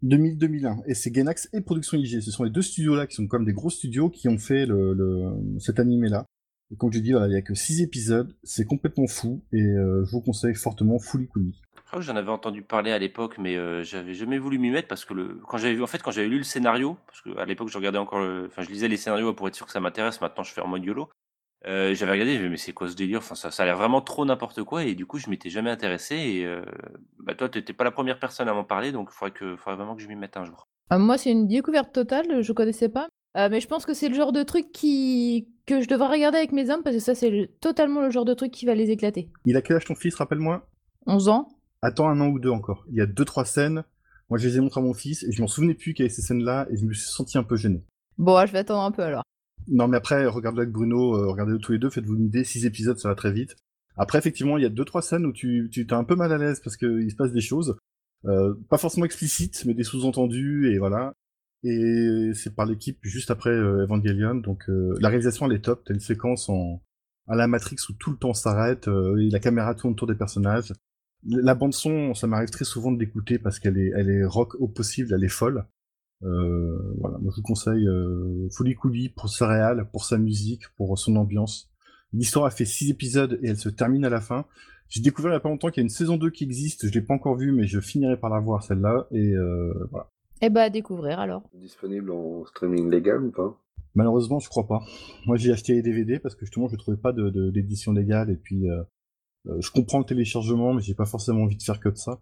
2000-2001 et c'est Gainax et Production IG. Ce sont les deux studios là qui sont comme des gros studios qui ont fait le, le cet animé là. Et comme je dis, voilà, il y a que six épisodes, c'est complètement fou et euh, je vous conseille fortement Fooly Cooly. Je crois que j'en avais entendu parler à l'époque, mais euh, j'avais jamais voulu m'y mettre parce que le, quand j'avais vu, en fait, quand j'avais lu le scénario, parce que à l'époque je regardais encore, le, enfin je lisais les scénarios pour être sûr que ça m'intéresse. Maintenant je fais en mode YOLO. Euh, j'avais regardé, j'ai dit, mais c'est quoi ce délire? Enfin ça, ça a l'air vraiment trop n'importe quoi et du coup je m'étais jamais intéressé et euh, bah toi t'étais pas la première personne à m'en parler donc il faudrait que, faudrait vraiment que je m'y mette un jour. Euh, moi, c'est une découverte totale, je connaissais pas. Euh, mais je pense que c'est le genre de truc qui... que je devrais regarder avec mes hommes parce que ça, c'est le- totalement le genre de truc qui va les éclater. Il a quel âge ton fils, rappelle-moi? 11 ans Attends un an ou deux encore. Il y a deux trois scènes. Moi, je les ai montrées à mon fils et je m'en souvenais plus qu'il y avait ces scènes-là et je me suis senti un peu gêné. Bon, je vais attendre un peu alors. Non, mais après, regardez avec Bruno, euh, regardez-le tous les deux, faites-vous une idée. Six épisodes, ça va très vite. Après, effectivement, il y a deux trois scènes où tu tu t'es un peu mal à l'aise parce qu'il se passe des choses, euh, pas forcément explicites, mais des sous-entendus et voilà. Et c'est par l'équipe juste après euh, Evangelion, donc euh, la réalisation elle est top. T'as une séquence en à la Matrix où tout le temps s'arrête euh, et la caméra tourne autour des personnages. La bande son, ça m'arrive très souvent de l'écouter parce qu'elle est, elle est rock au possible, elle est folle. Euh, voilà, moi je vous conseille euh, Cooly pour sa réal, pour sa musique, pour son ambiance. L'histoire a fait six épisodes et elle se termine à la fin. J'ai découvert il y a pas longtemps qu'il y a une saison 2 qui existe, je l'ai pas encore vue mais je finirai par la voir celle-là et euh, voilà. Eh bah, à découvrir alors. Disponible en streaming légal ou pas? Malheureusement, je crois pas. Moi, j'ai acheté les DVD parce que justement, je trouvais pas de, de- d'édition légale et puis euh, euh, je comprends le téléchargement, mais j'ai pas forcément envie de faire que de ça.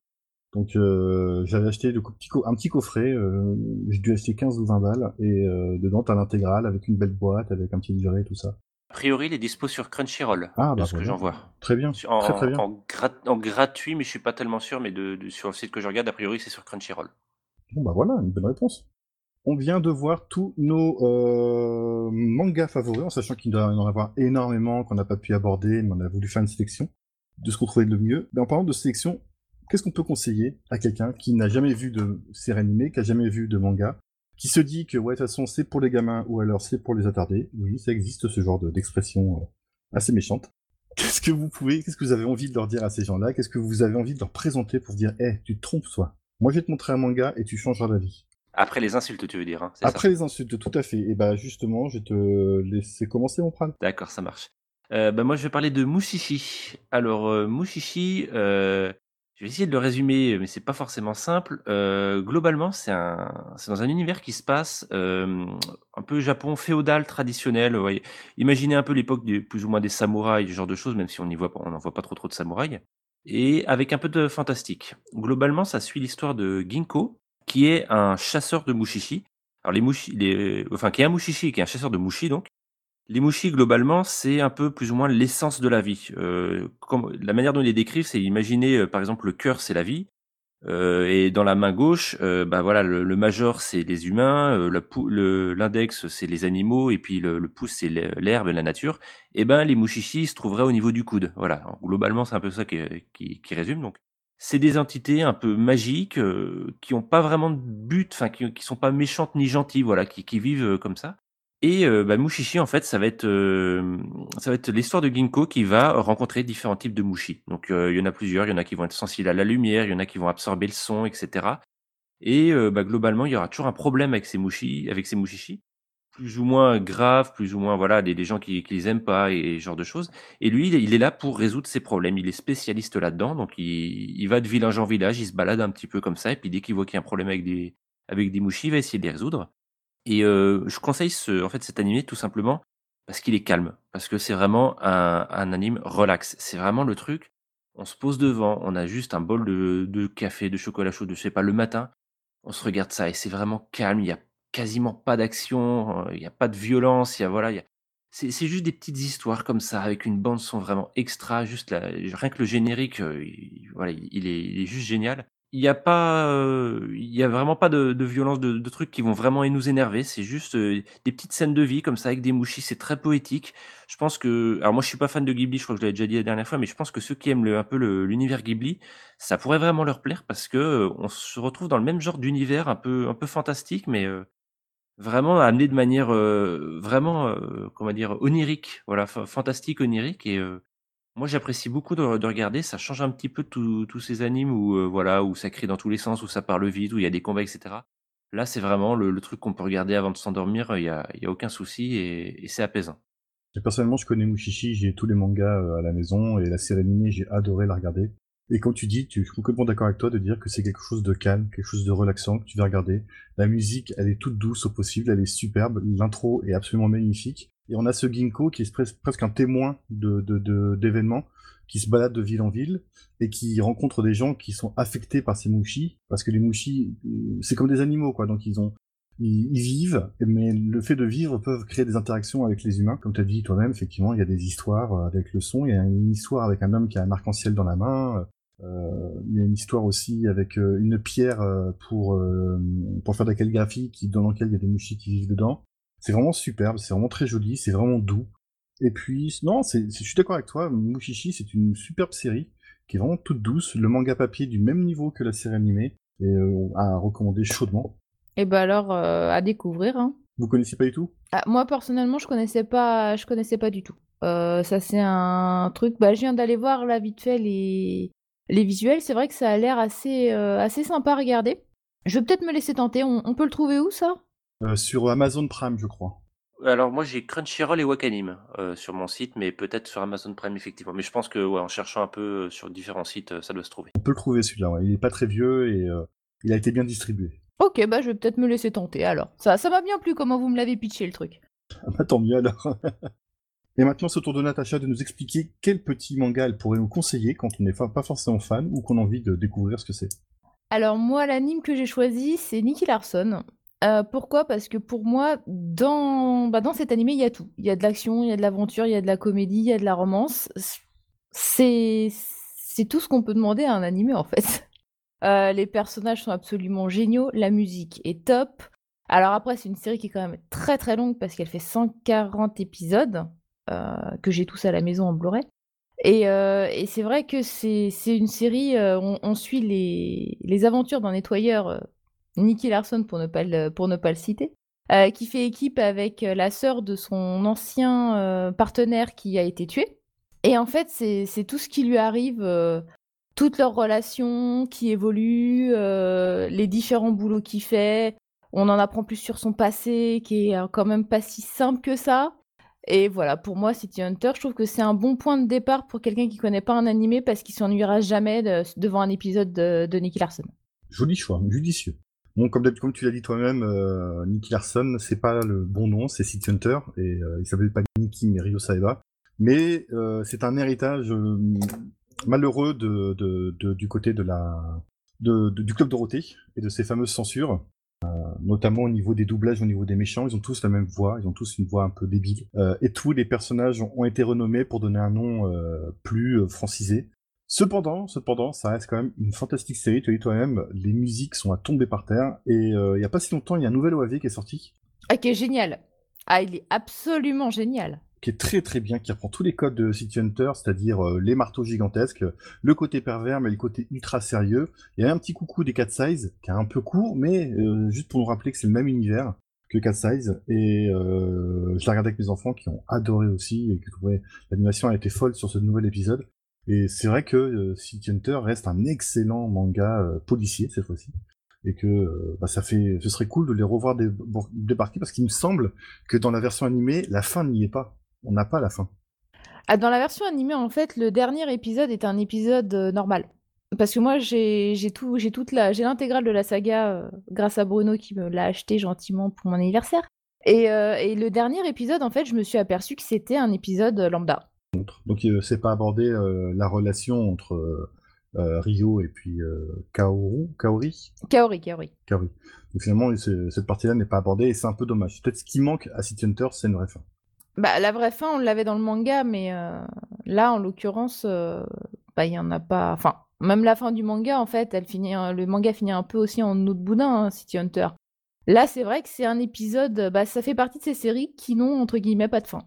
Donc, euh, j'avais acheté le co- petit co- un petit coffret. euh, j'ai dû acheter 15 ou 20 balles et euh, dedans, t'as l'intégrale avec une belle boîte, avec un petit livret, tout ça. A priori, il est dispo sur Crunchyroll, Ah, de bah ce que j'en vois. Très bien, En, très très bien. en grat- en gratuit, mais je suis pas tellement sûr, mais de, de- sur le site que je regarde, a priori, c'est sur Crunchyroll. Bon bah voilà, une bonne réponse. On vient de voir tous nos euh, mangas favoris, en sachant qu'il doit y en avoir énormément qu'on n'a pas pu aborder, mais on a voulu faire une sélection de ce qu'on trouvait le mieux. Mais en parlant de sélection, qu'est-ce qu'on peut conseiller à quelqu'un qui n'a jamais vu de série animée, qui a jamais vu de manga, qui se dit que ouais de toute façon c'est pour les gamins ou alors c'est pour les attardés? Oui, ça existe ce genre de- d'expression euh, assez méchante. Qu'est-ce que vous pouvez, qu'est-ce que vous avez envie de leur dire à ces gens-là? Qu'est-ce que vous avez envie de leur présenter pour dire, hé, tu te trompes, toi. Moi, je vais te montrer un manga et tu changeras d'avis. Après les insultes, tu veux dire, hein, ça Après les insultes, tout à fait. Et bah justement, je vais te laisser commencer mon prime. D'accord, ça marche. Euh, bah, moi, je vais parler de Mushishi. Alors, euh, Mushishi, euh, je vais essayer de le résumer, mais c'est pas forcément simple. Euh, globalement, c'est dans un univers qui se passe un peu Japon féodal traditionnel. ouais. Imaginez un peu l'époque plus ou moins des samouraïs, ce genre de choses, même si on n'y voit pas, on n'en voit pas trop trop de samouraïs. Et avec un peu de fantastique. Globalement, ça suit l'histoire de Ginko, qui est un chasseur de Mushishi. Alors les Mushi, les, enfin qui est un Mushishi, qui est un chasseur de Mushi donc. Les Mushi, globalement, c'est un peu plus ou moins l'essence de la vie. Euh, comme, la manière dont ils les décrivent, c'est imaginer, euh, par exemple, le cœur, c'est la vie. Euh, et dans la main gauche, euh, bah voilà, le, le major, c'est les humains, euh, pou- le- l'index, c'est les animaux, et puis le, le pouce, c'est l'he- l'herbe et la nature. Et ben, les Mushishi se trouveraient au niveau du coude. Voilà. Globalement, c'est un peu ça qui, qui, qui résume. Donc, c'est des entités un peu magiques euh, qui ont pas vraiment de but, enfin qui, qui sont pas méchantes ni gentilles, voilà, qui, qui vivent euh, comme ça. Et euh, bah, Mushishi, en fait, ça va être, euh, ça va être l'histoire de Ginkgo qui va rencontrer différents types de Mushi. Donc, euh, il y en a plusieurs. Il y en a qui vont être sensibles à la lumière, il y en a qui vont absorber le son, etc. Et euh, bah, globalement, il y aura toujours un problème avec ces Mushi, avec ces Mushishi, plus ou moins grave, plus ou moins voilà, des, des gens qui, qui les aiment pas et, ce genre de choses. Et lui, il est- là pour résoudre ces problèmes. Il est spécialiste là-dedans, donc il, il va de village en village, il se balade un petit peu comme ça, et puis dès qu'il voit qu'il y a un problème avec des, avec des Mushi, il va essayer de les résoudre. Et je conseille ce, en fait, cet animé tout simplement parce qu'il est calme, parce que c'est vraiment un, un anime relax. C'est vraiment le truc. On se pose devant, on a juste un bol de, de café, de chocolat chaud, de je sais pas, le matin. On se regarde ça et c'est vraiment calme. Il y a quasiment pas d'action, il n'y a pas de violence. Il y a voilà, il y a... c'est c'est juste des petites histoires comme ça avec une bande son vraiment extra. Juste la, rien que le générique, il, voilà, il est, il est juste génial il y a pas, euh, il y a vraiment pas de, de violence, de, de trucs qui vont vraiment nous énerver. C'est juste euh, des petites scènes de vie comme ça avec des mouchis. C'est très poétique. Je pense que, alors moi je suis pas fan de Ghibli, je crois que je l'avais déjà dit la dernière fois, mais je pense que ceux qui aiment le, un peu l'univers Ghibli, ça pourrait vraiment leur plaire parce que euh, on se retrouve dans le même genre d'univers un peu, un peu fantastique, mais euh, vraiment amené de manière vraiment, comment dire, onirique. Voilà, fa- fantastique, onirique et moi, j'apprécie beaucoup de, de regarder. Ça change un petit peu tous ces animes où, euh, voilà, où ça crie dans tous les sens, où ça parle vite, où il y a des combats, etc. Là, c'est vraiment le, truc qu'on peut regarder avant de s'endormir. Il y a, aucun souci et, c'est apaisant. Et personnellement, je connais Mushishi, j'ai tous les mangas euh, à la maison et la série animée, j'ai adoré la regarder. Et comme tu dis, tu, je suis complètement d'accord avec toi de dire que c'est quelque chose de calme, quelque chose de relaxant que tu vas regarder. La musique, elle est toute douce au possible, elle est superbe, l'intro est absolument magnifique. Et on a ce Ginkgo qui est pres- presque un témoin de, de, de- d'événements, qui se balade de ville en ville et qui rencontre des gens qui sont affectés par ces mouchis, parce que les mouchis, euh, c'est comme des animaux, quoi. Donc ils ont, ils, vivent, mais le fait de vivre peuvent créer des interactions avec les humains. Comme tu as dit toi-même, effectivement, il y a des histoires euh, avec le son. Il y a une histoire avec un homme qui a un arc-en-ciel dans la main. Euh, il y a une histoire aussi avec une pierre pour pour faire de la calligraphie dans laquelle il y a des mouchis qui vivent dedans. C'est vraiment superbe, c'est vraiment très joli, c'est vraiment doux. Et puis non, c'est, je suis d'accord avec toi. Mushishi, c'est une superbe série qui est vraiment toute douce. Le manga papier du même niveau que la série animée et euh, à recommander chaudement. Et bah alors, euh, à découvrir. Hein. Vous connaissez pas du tout? Ah, moi personnellement, je connaissais pas, je connaissais pas du tout. Euh, ça c'est un truc. Bah, je viens d'aller voir là vite fait les les visuels. C'est vrai que ça a l'air assez euh, assez sympa à regarder. Je vais peut-être me laisser tenter. On, on peut le trouver où ça? Euh, Sur Amazon Prime, je crois. Alors moi, j'ai Crunchyroll et Wakanim euh, sur mon site, mais peut-être sur Amazon Prime effectivement. Mais je pense que ouais, en cherchant un peu euh, sur différents sites, ça doit se trouver. On peut le trouver celui-là. ouais. Il est pas très vieux et euh, il a été bien distribué. Ok, bah je vais peut-être me laisser tenter alors. Ça, ça m'a bien plu comment vous me l'avez pitché le truc. Ah bah, tant mieux alors. Et maintenant, c'est au tour de Natacha de nous expliquer quel petit manga elle pourrait nous conseiller quand on n'est pas forcément fan ou qu'on a envie de découvrir ce que c'est. Alors moi, l'anime que j'ai choisi, c'est Nicky Larson. Euh, pourquoi? Parce que pour moi, dans, bah, dans cet animé, il y a tout. Il y a de l'action, il y a de l'aventure, il y a de la comédie, il y a de la romance. C'est tout ce qu'on peut demander à un animé en fait. Euh, les personnages sont absolument géniaux, la musique est top. Alors après, c'est une série qui est quand même très très longue parce qu'elle fait 140 épisodes, euh, que j'ai tous à la maison en Blu-ray. Et, et c'est vrai que c'est une série, on, on, suit les, les aventures d'un nettoyeur Nicky Larson pour ne pas le, pour ne pas le citer, euh, qui fait équipe avec euh, la sœur de son ancien euh, partenaire qui a été tué. Et en fait, c'est tout ce qui lui arrive, toutes leurs relations qui évoluent, les différents boulots qu'il fait. On en apprend plus sur son passé, qui est quand même pas si simple que ça. Et voilà, pour moi, City Hunter, je trouve que c'est un bon point de départ pour quelqu'un qui connaît pas un animé parce qu'il s'ennuiera jamais devant un épisode de, de Nicky Larson. Joli choix, judicieux. Bon, comme, tu l'as dit toi-même, euh, Nicky Larson, c'est pas le bon nom, c'est City Hunter, et euh, il s'appelle pas Nicky, mais Ryo Saeba. Mais euh, c'est un héritage euh, malheureux de, de, de, du côté de la, du Club Dorothée et de ses fameuses censures, euh, notamment au niveau des doublages, au niveau des méchants. Ils ont tous la même voix, ils ont tous une voix un peu débile. et tous les personnages ont été renommés pour donner un nom plus francisé. Cependant, cependant, ça reste quand même une fantastique série, tu as dit toi-même, les musiques sont à tomber par terre, et euh, il n'y a pas si longtemps, il y a un nouvel OAV qui est sorti. Ah, qui est génial. Ah, il est absolument génial. Qui est très très bien, qui reprend tous les codes de City Hunter, c'est-à-dire euh, les marteaux gigantesques, le côté pervers, mais le côté ultra sérieux. Il y a un petit coucou des Cat Size, qui est un peu court, mais euh, juste pour nous rappeler que c'est le même univers que Cat Size, et je l'ai regardé avec mes enfants qui ont adoré aussi, et qui trouvaient l'animation a été folle sur ce nouvel épisode. Et c'est vrai que euh, City Hunter reste un excellent manga euh, policier cette fois-ci. Et que euh, bah, ça fait, ce serait cool de les revoir débarquer parce qu'il me semble que dans la version animée, la fin n'y est pas. On n'a pas la fin. Ah, dans la version animée, en fait, le dernier épisode est un épisode normal. Parce que moi, j'ai tout, l'intégrale de la saga grâce à Bruno qui me l'a acheté gentiment pour mon anniversaire. Et, le dernier épisode, en fait, je me suis aperçu que c'était un épisode lambda. Donc euh, c'est pas abordé euh, la relation entre euh, Rio et puis Kaoru, Kaori? Kaori, Kaori. Kaori. Donc finalement, cette partie-là n'est pas abordée et c'est un peu dommage. Peut-être ce qui manque à City Hunter, c'est une vraie fin. Bah, la vraie fin, on l'avait dans le manga, mais là, en l'occurrence, bah, il y en a pas. Enfin, même la fin du manga, en fait, elle finit, le manga finit un peu aussi en autre boudin, hein, City Hunter. Là, c'est vrai que c'est un épisode, bah, ça fait partie de ces séries qui n'ont, entre guillemets, pas de fin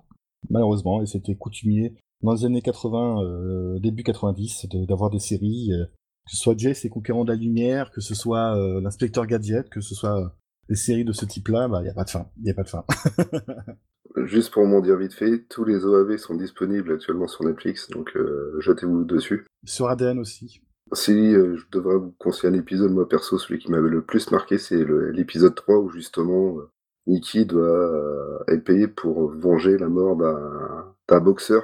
malheureusement, et c'était coutumier dans les années 80, euh, début 90, d'avoir des séries, euh, que ce soit Jess et Conquérant de la Lumière, que ce soit euh, l'inspecteur Gadget, que ce soit des séries de ce type-là, bah, il n'y a pas de fin. Il a pas de fin. Juste pour m'en dire vite fait, tous les OAV sont disponibles actuellement sur Netflix, donc jetez-vous dessus. Sur ADN aussi. Si je devrais vous conseiller un épisode, moi perso, celui qui m'avait le plus marqué, c'est l'épisode 3 où justement Nikki doit euh, être payé pour venger la mort d'un boxeur.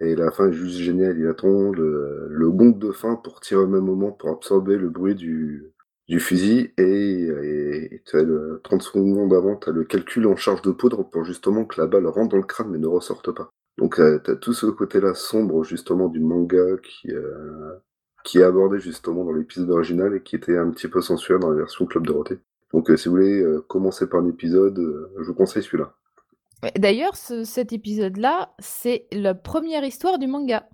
Et la fin est juste géniale. Il attend le, le gong de fin pour tirer au même moment pour absorber le bruit du, fusil. Et, et, le, 30 secondes avant, tu as le calcul en charge de poudre pour justement que la balle rentre dans le crâne mais ne ressorte pas. Donc euh, tu as tout ce côté-là sombre justement du manga qui, euh, qui est abordé justement dans l'épisode original et qui était un petit peu sensuel dans la version Club Dorothée. Donc, euh, si vous voulez euh, commencer par un épisode, euh, je vous conseille celui-là. D'ailleurs, cet épisode-là, c'est la première histoire du manga.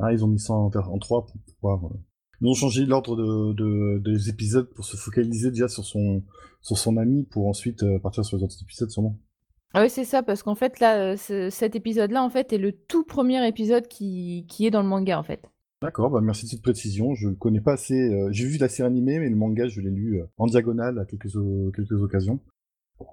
Ah, ils ont mis ça en, trois pour pouvoir. Ils ont changé l'ordre de, des épisodes pour se focaliser déjà sur son, sur son ami pour ensuite partir sur les autres épisodes, sûrement. Ah oui, c'est ça, parce qu'en fait, là, cet épisode-là, en fait, est le tout premier épisode qui, qui est dans le manga, en fait. D'accord, bah merci de cette précision. Je connais pas assez. Euh, j'ai vu la série animée, mais le manga, je l'ai lu euh, en diagonale à quelques, quelques occasions.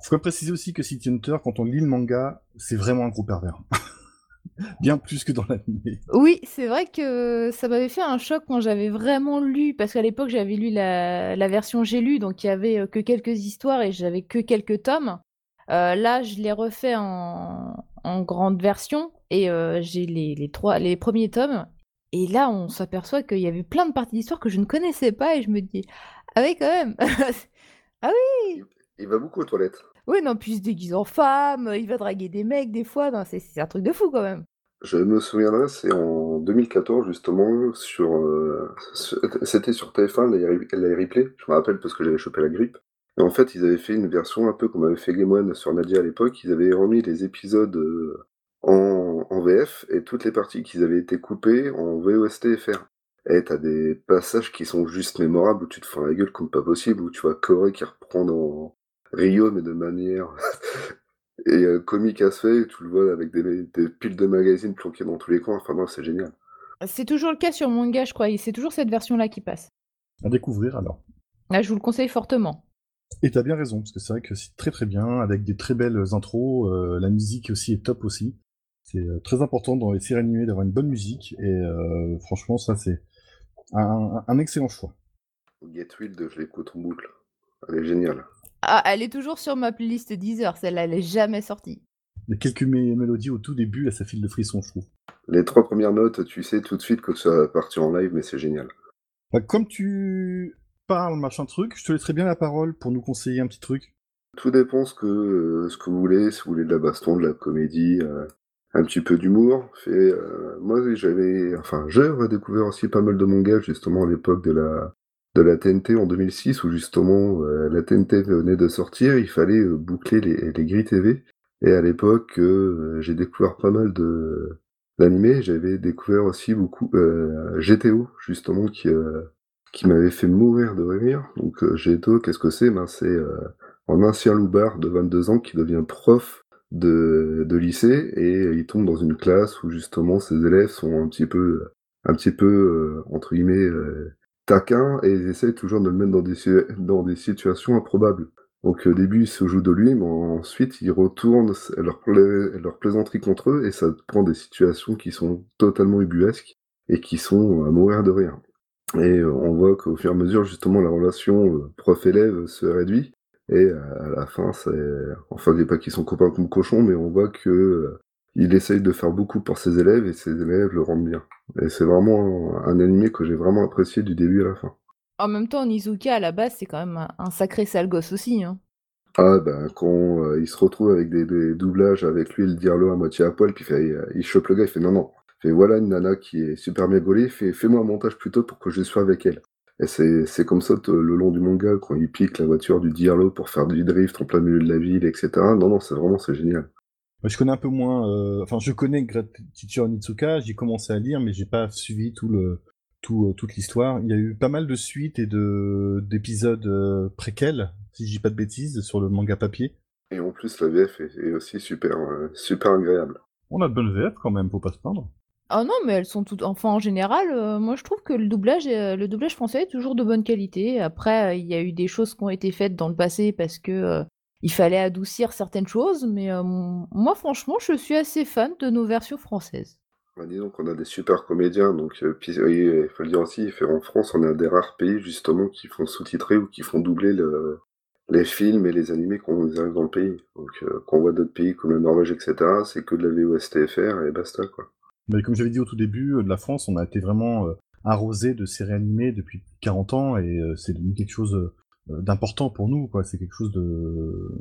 Faut préciser aussi que City Hunter, quand on lit le manga, c'est vraiment un gros pervers. Bien plus que dans l'animé. Oui, c'est vrai que ça m'avait fait un choc quand j'avais vraiment lu, parce qu'à l'époque j'avais lu la, la version j'ai lu, donc il y avait euh, que quelques histoires et j'avais que quelques tomes. là, je l'ai refait en, grande version et j'ai les, les premiers tomes et là, on s'aperçoit qu'il y avait plein de parties d'histoire que je ne connaissais pas et je me dis Ah oui, quand même Ah oui il, va beaucoup aux toilettes. Oui, non, puis il se déguise en femme, il va draguer des mecs des fois, c'est un truc de fou quand même. Je me souviendrai, c'est en 2014 justement, sur, euh, c'était sur TF1, la, la replay, je me rappelle parce que j'avais chopé la grippe. Et en fait, ils avaient fait une version un peu comme avait fait Game One sur Nadia à l'époque. Ils avaient remis les épisodes euh, en, en VF et toutes les parties qui avaient été coupées en VOSTFR. Et t'as des passages qui sont juste mémorables où tu te fais la gueule comme pas possible, où tu vois Corey qui reprend dans Rio, mais de manière et euh, comique à se fait, tu le vois avec des, des piles de magazines planquées dans tous les coins. Enfin, non, c'est génial. C'est toujours le cas sur manga, je crois. et C'est toujours cette version-là qui passe. À découvrir alors. Là, je vous le conseille fortement. Et t'as bien raison, parce que c'est vrai que c'est très très bien, avec des très belles intros, euh, la musique aussi est top aussi. C'est euh, très important dans les séries animées d'avoir une bonne musique, et euh, franchement ça c'est un, un excellent choix. Get Wild, je l'écoute en boucle. Elle est géniale. Ah, elle est toujours sur ma playlist Deezer, celle-là, elle est jamais sortie. Il y a quelques mé- mélodies au tout début, là ça file de frisson je trouve. Les trois premières notes, tu sais tout de suite que ça va partir en live, mais c'est génial. Bah, comme tu parles machin truc, je te laisserai bien la parole pour nous conseiller un petit truc. Tout dépend ce que, euh, ce que vous voulez, si vous voulez de la baston, de la comédie, euh, un petit peu d'humour. Fait, euh, moi, j'avais, enfin, j'ai redécouvert aussi pas mal de mangas, justement, à l'époque de la, de la TNT en 2006, où justement, euh, la TNT venait de sortir, il fallait euh, boucler les, les grilles TV. Et à l'époque, euh, j'ai découvert pas mal de, d'animés. J'avais découvert aussi beaucoup, euh, GTO, justement, qui, qui m'avait fait mourir de rire. Donc, GTO, qu'est-ce que c'est? Ben, c'est, un ancien loupard de 22 ans qui devient prof de, lycée et il tombe dans une classe où justement ses élèves sont un petit peu, un petit peu euh, entre guillemets euh, taquins et ils essayent toujours de le mettre dans des, dans des situations improbables. Donc au début il se joue de lui, mais ensuite il retourne leur, leur plaisanterie contre eux et ça prend des situations qui sont totalement ubuesques et qui sont à mourir de rire. Et euh, on voit qu'au fur et à mesure justement la relation euh, prof-élève se réduit et euh, à la fin, c'est. Enfin, je dis pas qu'ils sont copains comme cochons, mais on voit que euh, il essaye de faire beaucoup pour ses élèves et ses élèves le rendent bien. Et c'est vraiment un, animé que j'ai vraiment apprécié du début à la fin. En même temps, Nizuka, à la base, c'est quand même un, sacré sale gosse aussi. Hein. Ah ben quand euh, il se retrouve avec des, des doublages avec lui, le diarlo à moitié à poil, puis il, fait, euh, il chope le gars, il fait non non. Il fait voilà une nana qui est super bien gaulée, fais-moi un montage plutôt pour que je sois avec elle. Et c'est comme ça le long du manga quand il pique la voiture du diarlo pour faire du drift en plein milieu de la ville, etc. Non non, c'est vraiment c'est génial. Je connais un peu moins, euh, enfin je connais Teacher Onizuka, j'ai commencé à lire, mais j'ai pas suivi tout le, tout, euh, toute l'histoire. Il y a eu pas mal de suites et de d'épisodes euh, préquels, si je dis pas de bêtises, sur le manga papier. Et en plus, la VF est, est aussi super, euh, super agréable. On a de bonnes VF quand même, faut pas se plaindre. Ah non, mais elles sont toutes. Enfin, en général, euh, moi je trouve que le doublage, euh, le doublage français est toujours de bonne qualité. Après, euh, il y a eu des choses qui ont été faites dans le passé parce que il fallait adoucir certaines choses, mais moi franchement, je suis assez fan de nos versions françaises. Bah, disons qu'on a des super comédiens, donc il faut le dire aussi, en France, on est un des rares pays justement qui font sous-titrer ou qui font doubler le, les films et les animés qu'on arrive dans le pays. Donc quand on voit d'autres pays comme la Norvège, etc., c'est que de la VOSTFR et basta quoi. Mais comme j'avais dit au tout début, euh, de la France, on a été vraiment euh, arrosé de séries animées depuis 40 ans et euh, c'est devenu quelque chose d'important pour nous, quoi. C'est quelque chose de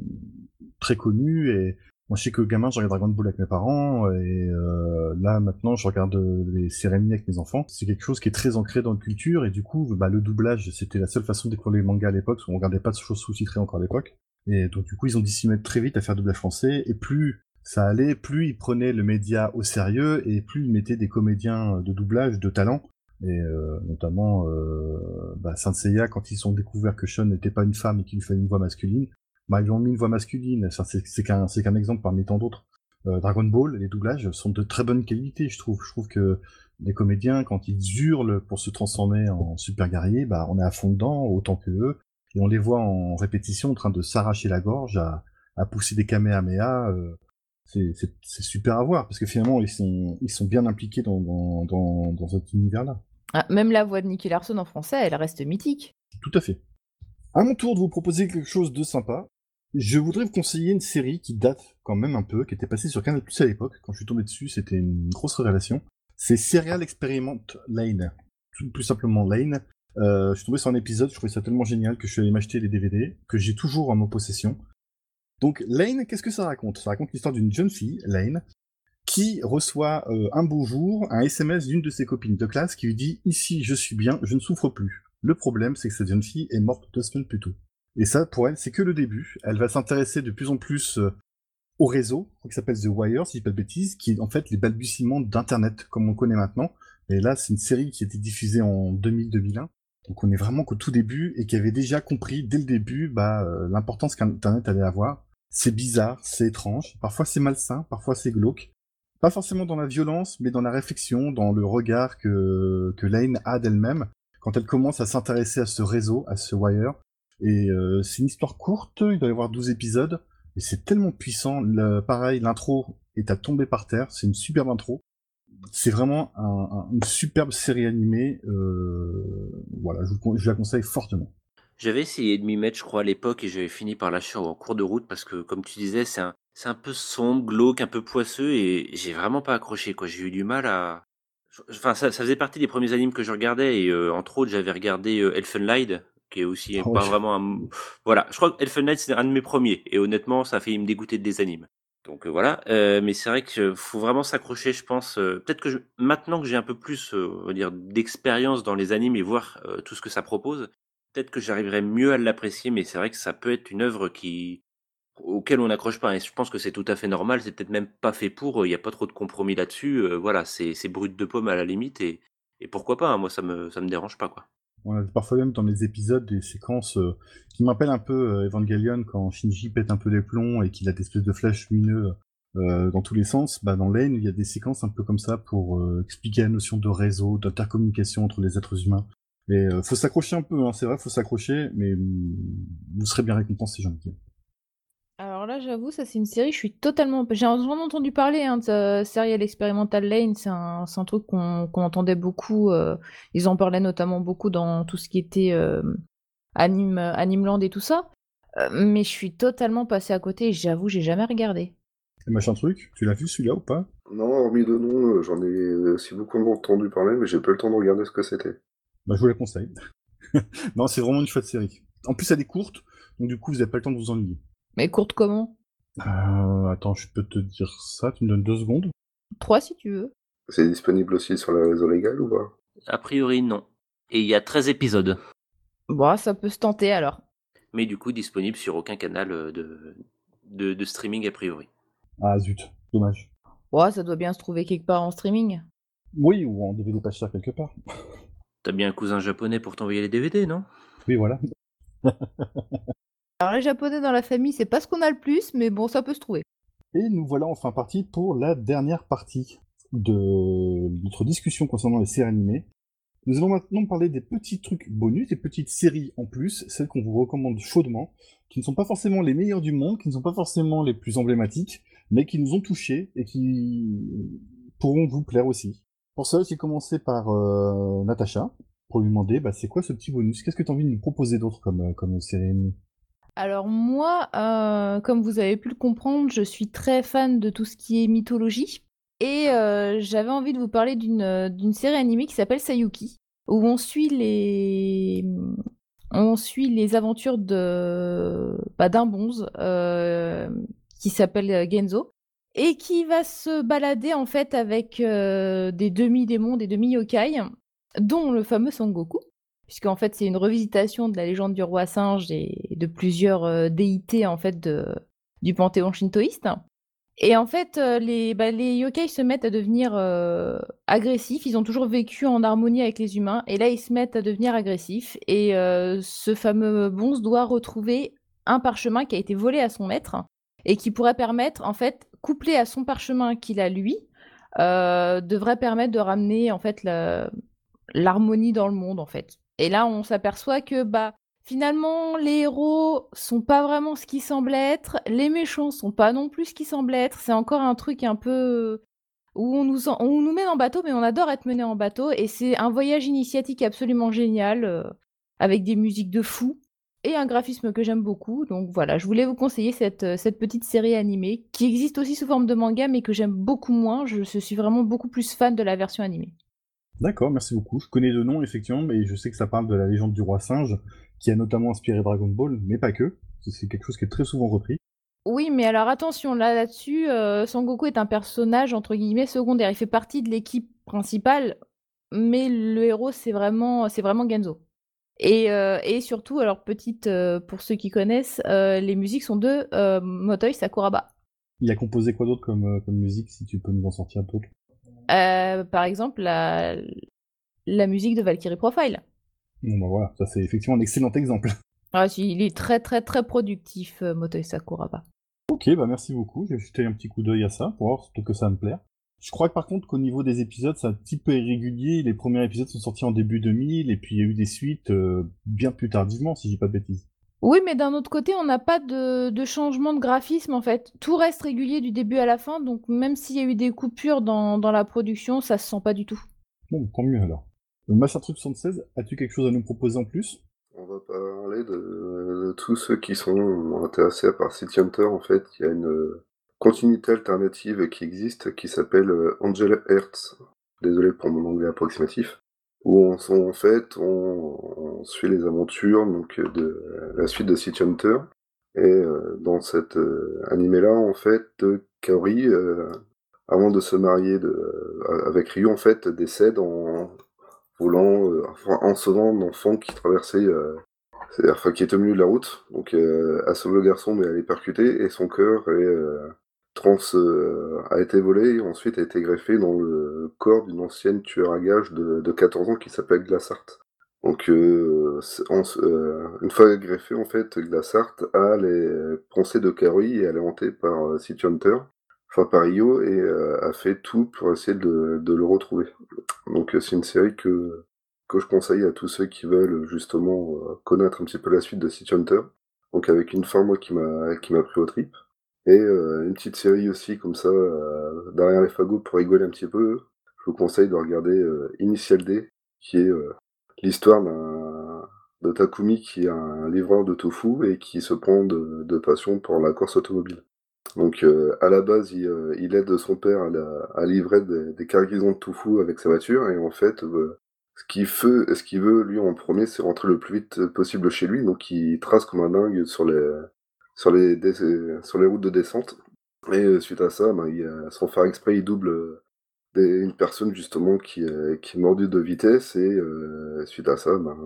très connu et moi je sais que gamin, je regarde Dragon Ball avec mes parents et euh, là maintenant je regarde les séries animées avec mes enfants. C'est quelque chose qui est très ancré dans la culture et du coup, bah, le doublage, c'était la seule façon de découvrir les mangas à l'époque, parce qu'on regardait pas de choses sous-titrées encore à l'époque. Et donc du coup, ils ont dû très vite à faire doublage français et plus ça allait, plus ils prenaient le média au sérieux et plus ils mettaient des comédiens de doublage de talent. Et euh, notamment euh, bah, Saint quand ils ont découvert que Sean n'était pas une femme et qu'il fallait une voix masculine, bah, ils ont mis une voix masculine. C'est qu'un qu'un exemple parmi tant d'autres. Euh, Dragon Ball, les doublages sont de très bonne qualité, je trouve. Je trouve que les comédiens, quand ils hurlent pour se transformer en super guerrier, bah, on est à fond dedans, autant que eux. Et on les voit en répétition en train de s'arracher la gorge, à, à pousser des kamehameha. Euh, c'est super à voir, parce que finalement, ils sont, ils sont bien impliqués dans, dans, dans, dans cet univers-là. Ah, même la voix de Nicky Larson en français, elle reste mythique. Tout à fait. À mon tour de vous proposer quelque chose de sympa, je voudrais vous conseiller une série qui date quand même un peu, qui était passée sur Canal Plus à l'époque. Quand je suis tombé dessus, c'était une grosse révélation. C'est Serial Experiment Lane. Tout plus simplement Lane. Euh, je suis tombé sur un épisode, je trouvais ça tellement génial que je suis allé m'acheter les DVD, que j'ai toujours en mon possession. Donc Lane, qu'est-ce que ça raconte? Ça raconte l'histoire d'une jeune fille, Lane, qui reçoit euh, un beau jour un SMS d'une de ses copines de classe qui lui dit Ici, je suis bien, je ne souffre plus. Le problème, c'est que cette jeune fille est morte deux semaines plus tôt. Et ça, pour elle, c'est que le début. Elle va s'intéresser de plus en plus euh, au réseau, qui s'appelle The Wire, si je dis pas de bêtises, qui est en fait les balbutiements d'Internet, comme on connaît maintenant. Et là, c'est une série qui a été diffusée en 2000-2001. Donc on est vraiment qu'au tout début et qui avait déjà compris dès le début bah, euh, l'importance qu'Internet allait avoir. C'est bizarre, c'est étrange, parfois c'est malsain, parfois c'est glauque. Pas forcément dans la violence, mais dans la réflexion, dans le regard que, que Lane a d'elle-même quand elle commence à s'intéresser à ce réseau, à ce wire. Et euh, c'est une histoire courte, il doit y avoir 12 épisodes, et c'est tellement puissant. Le, pareil, l'intro est à tomber par terre, c'est une superbe intro. C'est vraiment un, une superbe série animée. Euh, voilà, je, je la conseille fortement. J'avais essayé de m'y mettre, je crois, à l'époque, et j'avais fini par lâcher en cours de route parce que, comme tu disais, c'est un, c'est un peu sombre, glauque, un peu poisseux, et j'ai vraiment pas accroché. quoi. J'ai eu du mal à. Enfin, ça, ça faisait partie des premiers animes que je regardais, et euh, entre autres, j'avais regardé euh, Elfenlied, qui est aussi Oh, pas vraiment un. Voilà, je crois que Elfenlied, c'est un de mes premiers, et honnêtement, ça a failli me dégoûter des animes. Donc euh, voilà, Euh, mais c'est vrai qu'il faut vraiment s'accrocher, je pense. euh, Peut-être que je- maintenant que j'ai un peu plus, euh, d'expérience dans les animes et voir euh, tout ce que ça propose, peut-être que j'arriverai mieux à l'apprécier, mais c'est vrai que ça peut être une œuvre qui auquel on n'accroche pas. Et je pense que c'est tout à fait normal. C'est peut-être même pas fait pour. Il n'y a pas trop de compromis là-dessus. euh, voilà, c'est c'est brut de pomme à la limite et, et pourquoi pas. hein, moi, ça me ça me dérange pas quoi. On a parfois même dans les épisodes des séquences euh, qui me rappellent un peu euh, Evangelion quand Shinji pète un peu les plombs et qu'il a des espèces de flashs lumineux euh, dans tous les sens. Bah, dans Lane, il y a des séquences un peu comme ça pour expliquer la notion de réseau, d'intercommunication entre les êtres humains. Et faut s'accrocher un peu, hein, c'est vrai, faut s'accrocher, mais hum, vous serez bien récompensé, j'ai envie de. Alors là, j'avoue, ça c'est une série, je suis totalement... J'ai vraiment entendu parler hein, de Serial Experimental Lane, c'est un, truc qu'on entendait beaucoup, euh, ils en parlaient notamment beaucoup dans tout ce qui était euh, anime, Animeland et tout ça, Euh, mais je suis totalement passée à côté et j'avoue, j'ai jamais regardé. Et machin truc, tu l'as vu celui-là ou pas? Non, hormis de nom, euh, j'en ai aussi beaucoup entendu parler, mais j'ai pas eu le temps de regarder ce que c'était. Bah, je vous la conseille. non, c'est vraiment une chouette série. En plus, elle est courte, donc du coup, vous n'avez pas le temps de vous ennuyer. Mais courte comment? Euh, attends, je peux te dire ça, tu me donnes deux secondes? Trois si tu veux. C'est disponible aussi sur le réseau légal ou pas? A priori, non. Et il y a 13 épisodes, Bon, ça peut se tenter alors. mais du coup disponible sur aucun canal euh, de de, de streaming a priori. Ah zut, dommage. Ouais, ça doit bien se trouver quelque part en streaming. Oui, ou en DVD pas cher quelque part. T'as bien un cousin japonais pour t'envoyer les DVD, non? Oui, voilà. Les japonais dans la famille, c'est pas ce qu'on a le plus, mais bon, ça peut se trouver. Et nous voilà enfin partis pour la dernière partie de notre discussion concernant les séries animées. Nous allons maintenant parler des petits trucs bonus, des petites séries en plus, celles qu'on vous recommande chaudement, qui ne sont pas forcément les meilleures du monde, qui ne sont pas forcément les plus emblématiques, mais qui nous ont touchés et qui pourront vous plaire aussi. Pour ça, j'ai commencé par euh, Natacha, pour lui demander, bah, c'est quoi ce petit bonus? Qu'est-ce que tu as envie de nous proposer d'autre comme, euh, comme Alors moi, euh, comme vous avez pu le comprendre, je suis très fan de tout ce qui est mythologie. Et euh, j'avais envie de vous parler d'une euh, d'une série animée qui s'appelle Sayuki, où on suit les aventures de bah, d'un bonze qui s'appelle Genzo et qui va se balader en fait avec des demi-démons, des demi-yokai, dont le fameux Sangoku puisqu'en fait c'est une revisitation de la légende du roi singe et de plusieurs euh, déités en fait du panthéon shintoïste. Et en fait, euh, les, bah, les yokai se mettent à devenir euh, agressifs. Ils ont toujours vécu en harmonie avec les humains, et là ils se mettent à devenir agressifs. Et ce fameux bonze doit retrouver un parchemin qui a été volé à son maître et qui pourrait permettre, en fait, couplé à son parchemin qu'il a lui, devrait permettre de ramener en fait l'harmonie dans le monde en fait. Et là, on s'aperçoit que bah finalement les héros sont pas vraiment ce qu'ils semblent être, les méchants sont pas non plus ce qu'ils semblent être. C'est encore un truc un peu où on nous en- on nous mène en bateau, mais on adore être mené en bateau et c'est un voyage initiatique absolument génial euh, avec des musiques de fou et un graphisme que j'aime beaucoup. Donc voilà, je voulais vous conseiller cette, euh, petite série animée qui existe aussi sous forme de manga, mais que j'aime beaucoup moins. Je suis vraiment beaucoup plus fan de la version animée. D'accord, merci beaucoup. Je connais de nom, effectivement, mais je sais que ça parle de la légende du roi singe, qui a notamment inspiré Dragon Ball, mais pas que. C'est quelque chose qui est très souvent repris. Oui, mais alors attention, là là-dessus, euh, Sangoku est un personnage entre guillemets secondaire. Il fait partie de l'équipe principale, mais le héros c'est vraiment c'est vraiment Genzo. Et, euh, et surtout, alors petite, euh, pour ceux qui connaissent, euh, les musiques sont de Motoi Sakuraba. Il a composé quoi d'autre comme, comme musique, si tu peux nous en sortir un peu Euh, par exemple, la, la musique de Valkyrie Profile. Bon bah voilà, ça c'est effectivement un excellent exemple. Ah, si, il est très très très productif, euh, Motoi Sakuraba. Ok, bah merci beaucoup, je vais jeter un petit coup d'œil à ça pour voir surtout que ça me plaire. Je crois que par contre qu'au niveau des épisodes, c'est un petit peu irrégulier. Les premiers épisodes sont sortis en début 2000 et puis il y a eu des suites euh, bien plus tardivement, si j'ai pas de bêtises. Oui, mais d'un autre côté, on n'a pas de, de changement de graphisme en fait. Tout reste régulier du début à la fin, donc même s'il y a eu des coupures dans, dans la production, ça se sent pas du tout. Bon, tant mieux alors. Le Machin Truc 76, as-tu quelque chose à nous proposer en plus? On va parler de, de tous ceux qui sont intéressés par City Hunter. En fait, il y a une euh, continuité alternative qui existe qui s'appelle euh, Angel Hearts. Désolé pour mon anglais approximatif. Où on, suit les aventures donc de la suite de City Hunter. Et euh, dans cet euh, animé-là, en fait, euh, Kaori, euh, avant de se marier euh, avec Ryu, en fait, décède en euh, enfin, en sauvant un enfant qui traversait, euh, enfin, qui était au milieu de la route. Donc, euh, a sauvé le garçon, mais elle est percutée, et son cœur est, euh, trans, euh, a été volé, et ensuite a été greffé dans le corps d'une ancienne tueur à gages de, de 14 ans qui s'appelle Glassart. Donc, euh, en- euh, une fois greffé, en fait, Glassart a les pensées de Kaori et elle est hantée par euh, City Hunter, enfin par Io, et a fait tout pour essayer de, de le retrouver. Donc, c'est une série que, que je conseille à tous ceux qui veulent justement connaître un petit peu la suite de City Hunter. Donc, avec une fin, moi, qui m'a qui m'a pris au trip. Et euh, une petite série aussi, comme ça, euh, derrière les fagots pour rigoler un petit peu. Je vous conseille de regarder euh, Initial D, qui est euh, l'histoire d'un de Takumi qui est un livreur de tofu et qui se prend de, de passion pour la course automobile. Donc euh, à la base, il, euh, il aide son père à, la- à livrer des, des cargaisons de tofu avec sa voiture et en fait, euh, ce qu'il veut, ce qu'il veut lui en premier, c'est rentrer le plus vite possible chez lui. Donc il trace comme un dingue sur les sur les sur les routes de descente. Et euh, suite à ça, ben, il, euh, sans faire exprès, il double euh, des- une personne justement qui, est- qui est mordue de vitesse et euh, suite à ça, ben,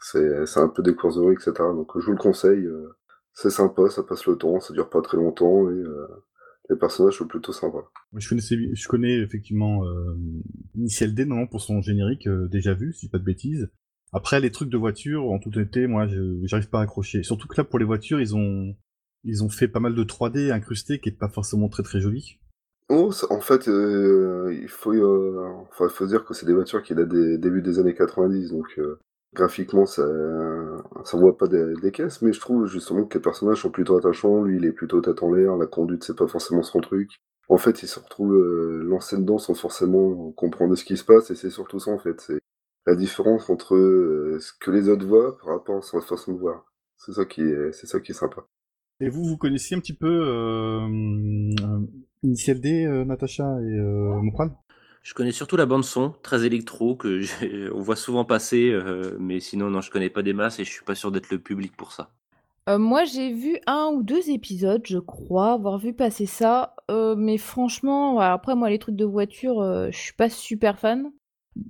c'est un peu des courses de etc. Donc je vous le conseille, euh, c'est sympa, ça passe le temps, ça dure pas très longtemps et euh, les personnages sont plutôt sympas. Je connaissais, je connais effectivement euh, Initial D, non, pour son générique euh, déjà vu, si pas de bêtises. Après, les trucs de voiture, en toute honnêteté, moi, j'arrive pas à accrocher. Surtout que là, pour les voitures, ils ont ils ont fait pas mal de 3D incrusté, qui est pas forcément très très joli. Oh, en fait, euh, il faut, euh, faut dire que c'est des voitures qui datent des débuts des années 90, donc euh, graphiquement, ça, ça voit pas des, des caisses, mais je trouve justement que les personnages sont plutôt attachants. Lui, il est plutôt tête en l'air, la conduite, c'est pas forcément son truc. En fait, il se retrouve euh, lancé dedans sans forcément comprendre ce qui se passe, et c'est surtout ça, en fait. La différence entre euh, ce que les autres voient par rapport à sa façon de voir. C'est ça qui est, c'est ça qui est sympa. Et vous, vous connaissiez un petit peu euh, Initial D, euh, Natacha et euh, Je connais surtout la bande son, très électro, que on voit souvent passer, euh, mais sinon non, je connais pas des masses et je suis pas sûr d'être le public pour ça. Euh, moi, j'ai vu un ou deux épisodes, je crois, avoir vu passer ça. Euh, mais franchement, après, moi, les trucs de voiture, euh, je suis pas super fan.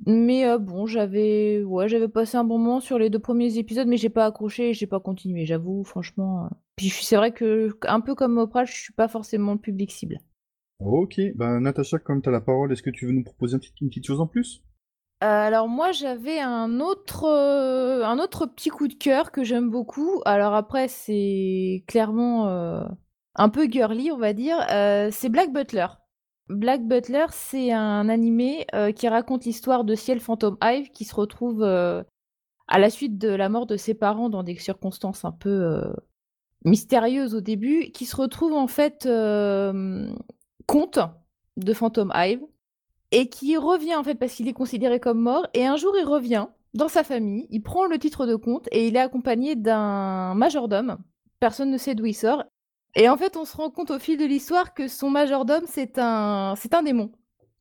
Mais euh, bon, j'avais ouais, j'avais passé un bon moment sur les deux premiers épisodes, mais j'ai pas accroché, et j'ai pas continué, j'avoue, franchement. euh. Puis c'est vrai que, un peu comme Mopral, je suis pas forcément le public cible. Ok, bah Natacha, comme t'as la parole, est-ce que tu veux nous proposer un petit- une petite chose en plus? Euh, alors moi j'avais un autre euh, un autre petit coup de cœur que j'aime beaucoup. Alors après c'est clairement euh, un peu girly on va dire. Euh, c'est Black Butler. Black Butler c'est un animé euh, qui raconte l'histoire de Ciel Phantom Hive qui se retrouve euh, à la suite de la mort de ses parents dans des circonstances un peu euh, mystérieuses au début, qui se retrouve en fait comte de Phantom Hive et qui revient en fait parce qu'il est considéré comme mort et un jour il revient dans sa famille, il prend le titre de comte et il est accompagné d'un majordome. Personne ne sait d'où il sort. Et en fait, on se rend compte au fil de l'histoire que son majordome c'est un c'est un démon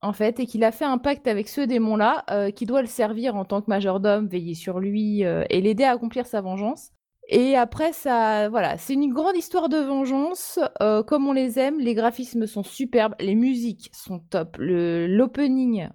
en fait et qu'il a fait un pacte avec ce démon là qui doit le servir en tant que majordome, veiller sur lui euh, et l'aider à accomplir sa vengeance. Et après, ça, voilà, c'est une grande histoire de vengeance, euh, comme on les aime. Les graphismes sont superbes, les musiques sont top, l'opening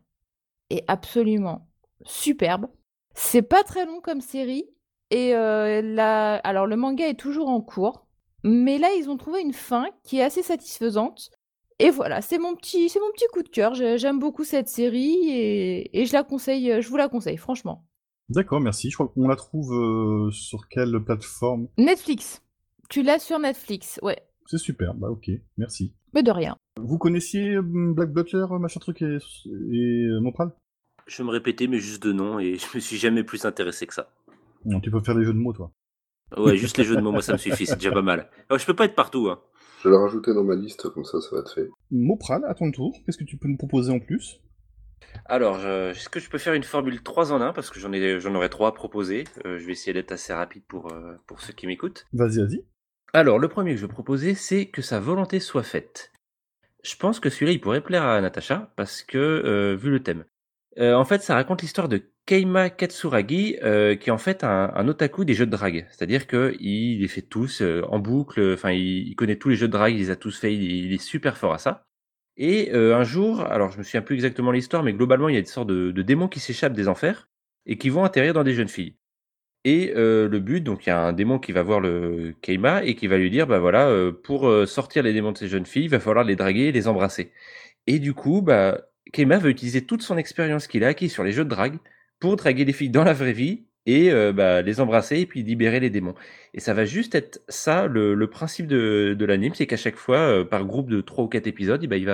est absolument superbe. C'est pas très long comme série et alors le manga est toujours en cours, mais là, ils ont trouvé une fin qui est assez satisfaisante et voilà, c'est mon petit c'est mon petit coup de cœur. J'ai j'aime beaucoup cette série et et je la conseille, je vous la conseille franchement. D'accord, merci. Je crois qu'on la trouve euh, sur quelle plateforme? Netflix. Tu l'as sur Netflix, ouais. C'est super, bah ok, merci. Mais de rien. Vous connaissiez euh, Black Butler, machin truc et, et euh, Mopral? Je me répétais, mais juste de nom, et je me suis jamais plus intéressé que ça. Non, tu peux faire des jeux de mots, toi. Ouais, juste les jeux de mots, moi ça me suffit, c'est déjà pas mal. Alors, je peux pas être partout, hein. Je vais la rajouter dans ma liste, comme ça, ça va être fait. Mopral, à ton tour, qu'est-ce que tu peux nous proposer en plus? Alors, je- est-ce que je peux faire une formule 3 en 1 Parce que j'en ai, j'en aurais 3 à proposer. Euh, je vais essayer d'être assez rapide pour, euh, pour ceux qui m'écoutent. Vas-y, vas-y. Alors, le premier que je vais proposer, c'est que sa volonté soit faite. Je pense que celui-là, il pourrait plaire à Natacha, parce que, euh, vu le thème. Euh, en fait, ça raconte l'histoire de Keima Katsuragi, euh, qui est en fait un, otaku des jeux de drague. C'est-à-dire qu'il les fait tous euh, en boucle, enfin, il, il connaît tous les jeux de drague, il les a tous faits, il, il est super fort à ça. Et un jour, alors je me souviens plus exactement l'histoire, mais globalement, il y a des sortes de, de démons qui s'échappent des enfers et qui vont atterrir dans des jeunes filles. Et le but, donc il y a un démon qui va voir le Keima et qui va lui dire, bah voilà, pour sortir les démons de ces jeunes filles, il va falloir les draguer et les embrasser. Et du coup, bah, Keima va utiliser toute son expérience qu'il a acquis sur les jeux de drague pour draguer les filles dans la vraie vie et euh, bah, les embrasser et puis libérer les démons. Et ça va juste être ça, le, principe de, l'anime, c'est qu'à chaque fois, euh, par groupe de 3 ou 4 épisodes, eh ben, il,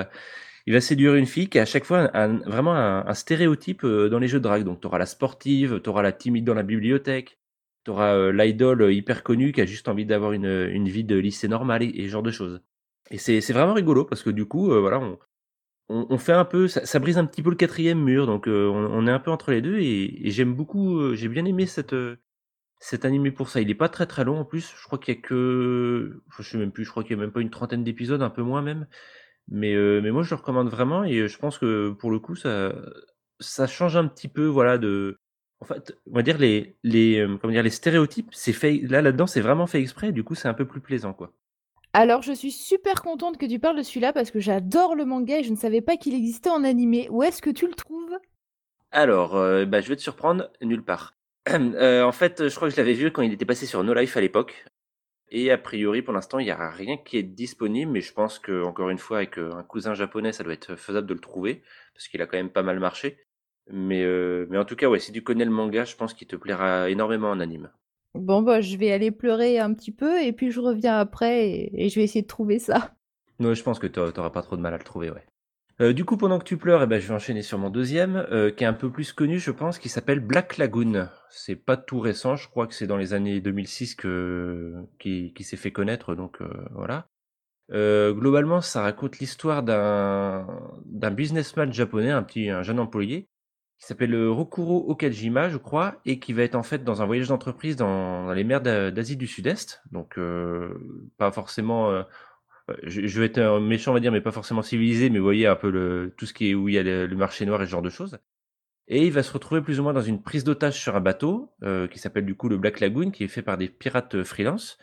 va, séduire une fille qui est à chaque fois vraiment un, stéréotype euh, dans les jeux de drague. Donc tu auras la sportive, tu auras la timide dans la bibliothèque, tu auras l'idol euh, hyper connu qui a juste envie d'avoir une, une vie de lycée normal et, ce genre de choses. Et c'est vraiment rigolo parce que du coup, voilà, on, fait un peu, ça, brise un petit peu le quatrième mur, donc euh, on, est un peu entre les deux et, j'aime beaucoup, euh, j'ai bien aimé cette, euh, cet animé pour ça. Il est pas très très long en plus, je crois qu'il y a que, je sais même plus, je crois qu'il y a même pas une trentaine d'épisodes, un peu moins même. Mais, euh, mais moi je le recommande vraiment et je pense que pour le coup ça, ça change un petit peu, voilà, de, en fait, on va dire les, les, comment dire, les stéréotypes, c'est fait, là là-dedans c'est vraiment fait exprès, du coup c'est un peu plus plaisant quoi. Alors, je suis super contente que tu parles de celui-là parce que j'adore le manga et je ne savais pas qu'il existait en animé. Où est-ce que tu le trouves? Alors, euh, bah, je vais te surprendre, nulle part. Euh, en fait, je crois que je l'avais vu quand il était passé sur No Life à l'époque. Et a priori, pour l'instant, il n'y a rien qui est disponible, mais je pense que, encore une fois, avec euh, un cousin japonais, ça doit être faisable de le trouver, parce qu'il a quand même pas mal marché. Mais, mais en tout cas, ouais, si tu connais le manga, je pense qu'il te plaira énormément en anime. Bon, bah, je vais aller pleurer un petit peu et puis je reviens après et, je vais essayer de trouver ça. Ouais, je pense que t'auras t'auras pas trop de mal à le trouver, ouais. Euh, du coup, pendant que tu pleures, eh ben, je vais enchaîner sur mon deuxième, euh, qui est un peu plus connu, je pense, qui s'appelle Black Lagoon. C'est pas tout récent, je crois que c'est dans les années 2006 que qui, qui s'est fait connaître, donc euh, voilà. Globalement, ça raconte l'histoire d'un d'un businessman japonais, un petit un jeune employé, qui s'appelle euh, Rokuro Okajima, je crois, et qui va être en fait dans un voyage d'entreprise dans, les mers d'A- d'Asie du Sud-Est, donc euh, pas forcément euh, Ouais, je, vais être un méchant, on va dire, mais pas forcément civilisé, mais vous voyez un peu le, tout ce qui est où il y a le, marché noir et ce genre de choses. Et il va se retrouver plus ou moins dans une prise d'otage sur un bateau, euh, qui s'appelle du coup le Black Lagoon, qui est fait par des pirates euh, freelance.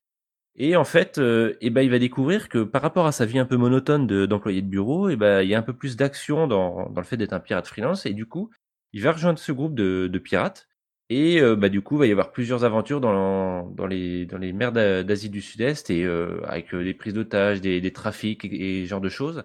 Et en fait, euh, eh ben, il va découvrir que par rapport à sa vie un peu monotone de- d'employé de, bureau, eh ben, il y a un peu plus d'action dans, dans le fait d'être un pirate freelance. Et du coup, il va rejoindre ce groupe de, de pirates. Et euh, bah, du coup, il va y avoir plusieurs aventures dans, dans, les, dans les mers d'A- d'Asie du Sud-Est, et euh, avec euh, des prises d'otages, des, des trafics et, et ce genre de choses.